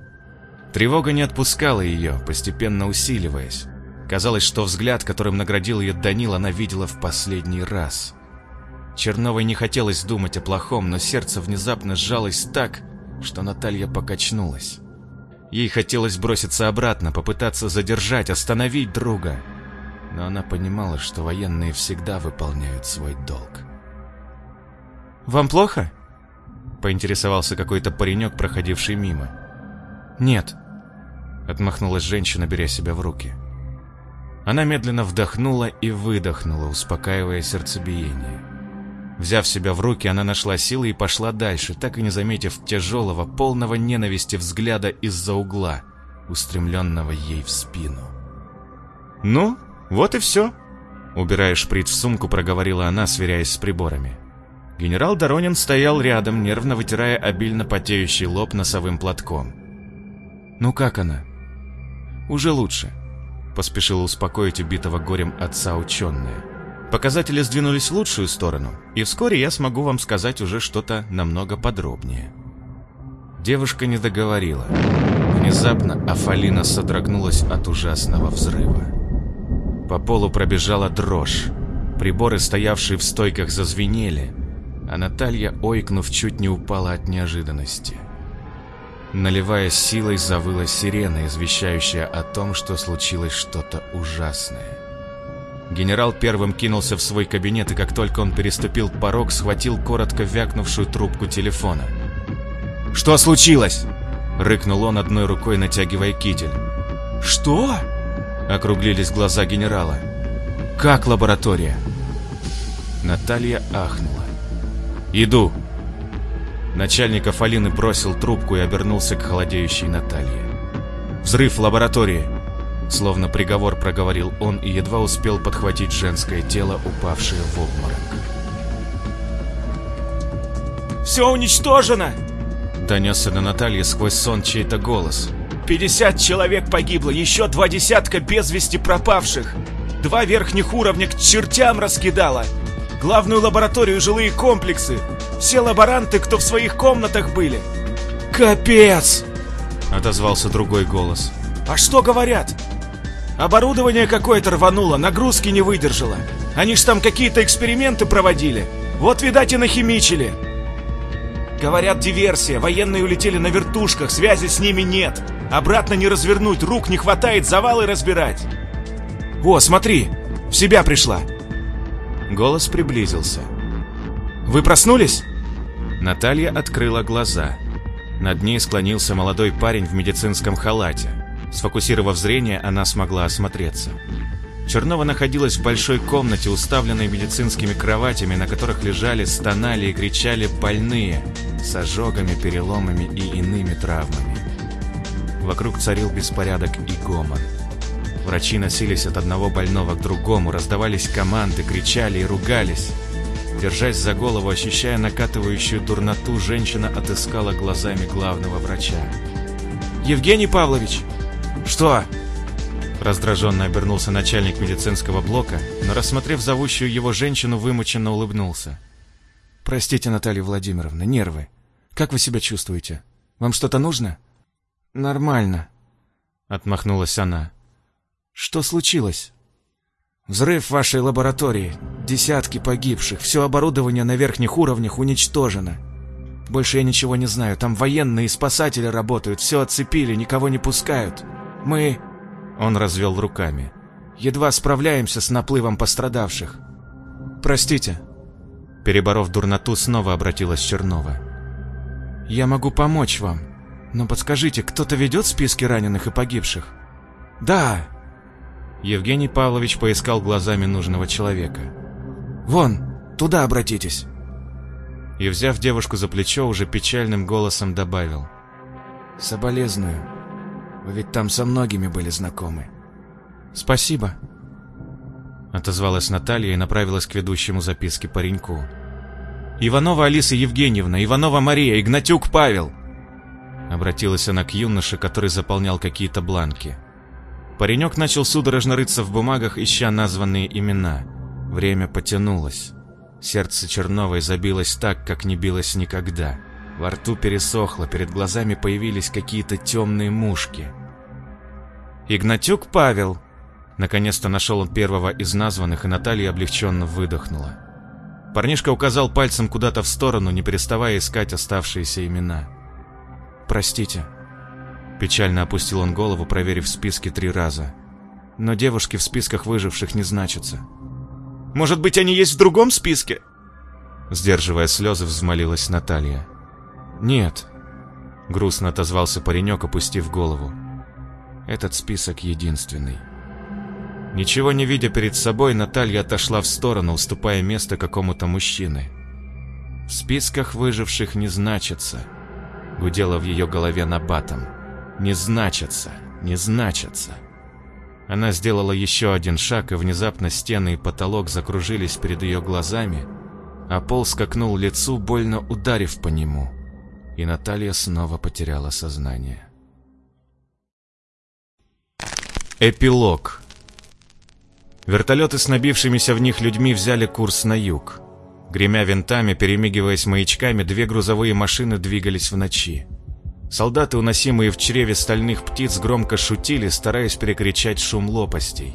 Тревога не отпускала ее, постепенно усиливаясь. Казалось, что взгляд, которым наградил ее Данил, она видела в последний раз. Черновой не хотелось думать о плохом, но сердце внезапно сжалось так, что Наталья покачнулась. Ей хотелось броситься обратно, попытаться задержать, остановить друга. Но она понимала, что военные всегда выполняют свой долг. «Вам плохо?» — поинтересовался какой-то паренек, проходивший мимо. «Нет», — отмахнулась женщина, беря себя в руки. Она медленно вдохнула и выдохнула, успокаивая сердцебиение. Взяв себя в руки, она нашла силы и пошла дальше, так и не заметив тяжелого, полного ненависти взгляда из-за угла, устремленного ей в спину. «Ну, вот и все», — убирая шприц в сумку, проговорила она, сверяясь с приборами. Генерал Доронин стоял рядом, нервно вытирая обильно потеющий лоб носовым платком. «Ну как она?» «Уже лучше», — поспешила успокоить убитого горем отца ученая. Показатели сдвинулись в лучшую сторону, и вскоре я смогу вам сказать уже что-то намного подробнее. Девушка не договорила. Внезапно Афалина содрогнулась от ужасного взрыва. По полу пробежала дрожь. Приборы, стоявшие в стойках, зазвенели, а Наталья, ойкнув, чуть не упала от неожиданности. Наливая силой, завыла сирена, извещающая о том, что случилось что-то ужасное. Генерал первым кинулся в свой кабинет, и как только он переступил порог, схватил коротко вякнувшую трубку телефона. «Что случилось?» — рыкнул он одной рукой, натягивая китель. «Что?» — округлились глаза генерала. «Как лаборатория?» Наталья ахнула. «Иду!» Начальник Афалины бросил трубку и обернулся к холодеющей Наталье. «Взрыв лаборатории!» Словно приговор проговорил он и едва успел подхватить женское тело, упавшее в обморок. «Все уничтожено!» Донесся до Натальи сквозь сон чей-то голос. «Пятьдесят человек погибло, еще два десятка без вести пропавших! Два верхних уровня к чертям раскидало! главную лабораторию жилые комплексы. Все лаборанты, кто в своих комнатах были. Капец! Отозвался другой голос. А что говорят? Оборудование какое-то рвануло, нагрузки не выдержало. Они ж там какие-то эксперименты проводили. Вот, видать, и нахимичили. Говорят, диверсия, военные улетели на вертушках, связи с ними нет. Обратно не развернуть, рук не хватает завалы разбирать. О, смотри, в себя пришла. Голос приблизился. Вы проснулись? Наталья открыла глаза. Над ней склонился молодой парень в медицинском халате. Сфокусировав зрение, она смогла осмотреться. Чернова находилась в большой комнате, уставленной медицинскими кроватями, на которых лежали, стонали и кричали больные с ожогами, переломами и иными травмами. Вокруг царил беспорядок и гомон. Врачи носились от одного больного к другому, раздавались команды, кричали и ругались. Держась за голову, ощущая накатывающую дурноту, женщина отыскала глазами главного врача. «Евгений Павлович!» «Что?» Раздраженно обернулся начальник медицинского блока, но, рассмотрев зовущую его женщину, вымученно улыбнулся. «Простите, Наталья Владимировна, нервы. Как вы себя чувствуете? Вам что-то нужно?» «Нормально», — отмахнулась она. «Что случилось?» «Взрыв в вашей лаборатории. Десятки погибших. Все оборудование на верхних уровнях уничтожено. Больше я ничего не знаю. Там военные и спасатели работают. Все оцепили, никого не пускают. Мы...» Он развел руками. «Едва справляемся с наплывом пострадавших. Простите». Переборов дурноту, снова обратилась Чернова. «Я могу помочь вам, но подскажите, кто-то ведет списки раненых и погибших?» «Да!» Евгений Павлович поискал глазами нужного человека. «Вон, туда обратитесь!» И, взяв девушку за плечо, уже печальным голосом добавил. «Соболезную. Вы ведь там со многими были знакомы». «Спасибо», — отозвалась Наталья и направилась к ведущему записки пареньку. «Иванова Алиса Евгеньевна, Иванова Мария, Игнатюк Павел!» Обратилась она к юноше, который заполнял какие-то бланки. Паренек начал судорожно рыться в бумагах, ища названные имена. Время потянулось. Сердце Черновой забилось так, как не билось никогда. Во рту пересохло, перед глазами появились какие-то темные мушки. «Игнатюк Павел!» Наконец-то нашел он первого из названных, и Наталья облегченно выдохнула. Парнишка указал пальцем куда-то в сторону, не переставая искать оставшиеся имена. «Простите», Печально опустил он голову, проверив списки три раза. Но девушки в списках выживших не значатся. «Может быть, они есть в другом списке?» Сдерживая слезы, взмолилась Наталья. «Нет», — грустно отозвался паренек, опустив голову. «Этот список единственный». Ничего не видя перед собой, Наталья отошла в сторону, уступая место какому-то мужчине. «В списках выживших не значится», — гудело в ее голове набатом. Не значатся, не значатся. Она сделала еще один шаг, и внезапно стены и потолок закружились перед ее глазами, а пол скакнул лицу, больно ударив по нему, и Наталья снова потеряла сознание. Эпилог Вертолеты с набившимися в них людьми взяли курс на юг. Гремя винтами, перемигиваясь маячками, две грузовые машины двигались в ночи. Солдаты, уносимые в чреве стальных птиц, громко шутили, стараясь перекричать шум лопастей.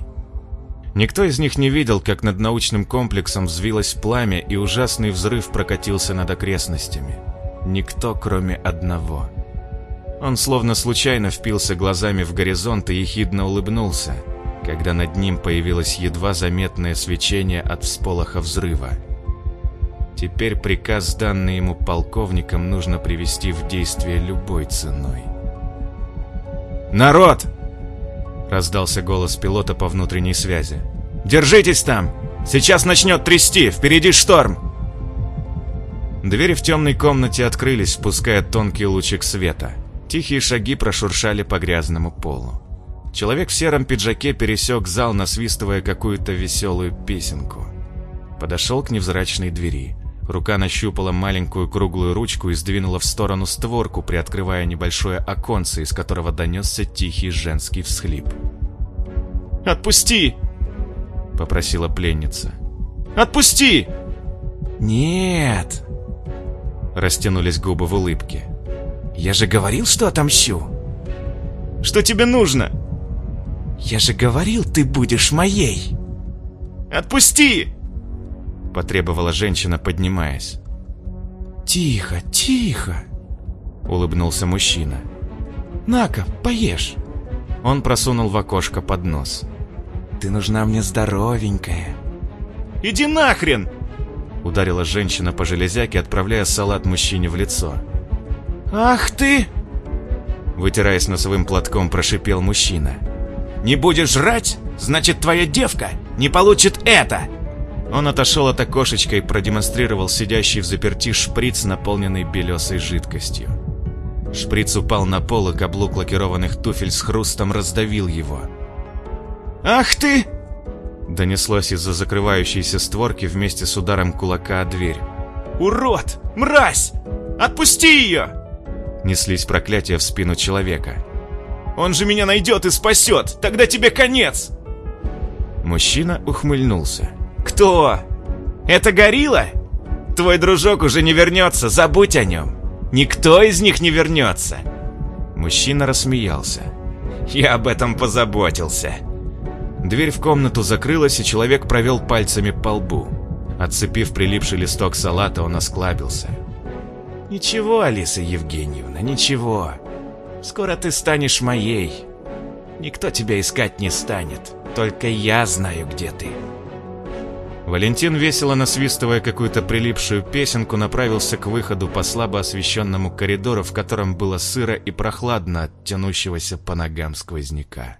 Никто из них не видел, как над научным комплексом взвилось пламя и ужасный взрыв прокатился над окрестностями. Никто, кроме одного. Он словно случайно впился глазами в горизонт и ехидно улыбнулся, когда над ним появилось едва заметное свечение от всполоха взрыва. Теперь приказ, данный ему полковником, нужно привести в действие любой ценой. «Народ!» — раздался голос пилота по внутренней связи. «Держитесь там! Сейчас начнет трясти! Впереди шторм!» Двери в темной комнате открылись, впуская тонкий лучик света. Тихие шаги прошуршали по грязному полу. Человек в сером пиджаке пересек зал, насвистывая какую-то веселую песенку. Подошел к невзрачной двери. Рука нащупала маленькую круглую ручку и сдвинула в сторону створку, приоткрывая небольшое оконце, из которого донесся тихий женский всхлип. «Отпусти!» — попросила пленница. «Отпусти!» «Нет!» Растянулись губы в улыбке. «Я же говорил, что отомщу!» «Что тебе нужно?» «Я же говорил, ты будешь моей!» «Отпусти!» Потребовала женщина, поднимаясь. «Тихо, тихо!» Улыбнулся мужчина. «На-ка, поешь!» Он просунул в окошко под нос. «Ты нужна мне здоровенькая!» «Иди нахрен!» Ударила женщина по железяке, отправляя салат мужчине в лицо. «Ах ты!» Вытираясь носовым платком, прошипел мужчина. «Не будешь жрать? Значит, твоя девка не получит это!» Он отошел от окошечка и продемонстрировал сидящий в заперти шприц, наполненный белесой жидкостью. Шприц упал на пол, и каблук лакированных туфель с хрустом раздавил его. «Ах ты!» Донеслось из-за закрывающейся створки вместе с ударом кулака о дверь. «Урод! Мразь! Отпусти ее!» Неслись проклятия в спину человека. «Он же меня найдет и спасет! Тогда тебе конец!» Мужчина ухмыльнулся. «Кто? Это горилла? Твой дружок уже не вернется, забудь о нем. Никто из них не вернется!» Мужчина рассмеялся. «Я об этом позаботился!» Дверь в комнату закрылась, и человек провел пальцами по лбу. Отцепив прилипший листок салата, он осклабился. «Ничего, Алиса Евгеньевна, ничего. Скоро ты станешь моей. Никто тебя искать не станет. Только я знаю, где ты». Валентин, весело насвистывая какую-то прилипшую песенку, направился к выходу по слабо освещенному коридору, в котором было сыро и прохладно от тянущегося по ногам сквозняка.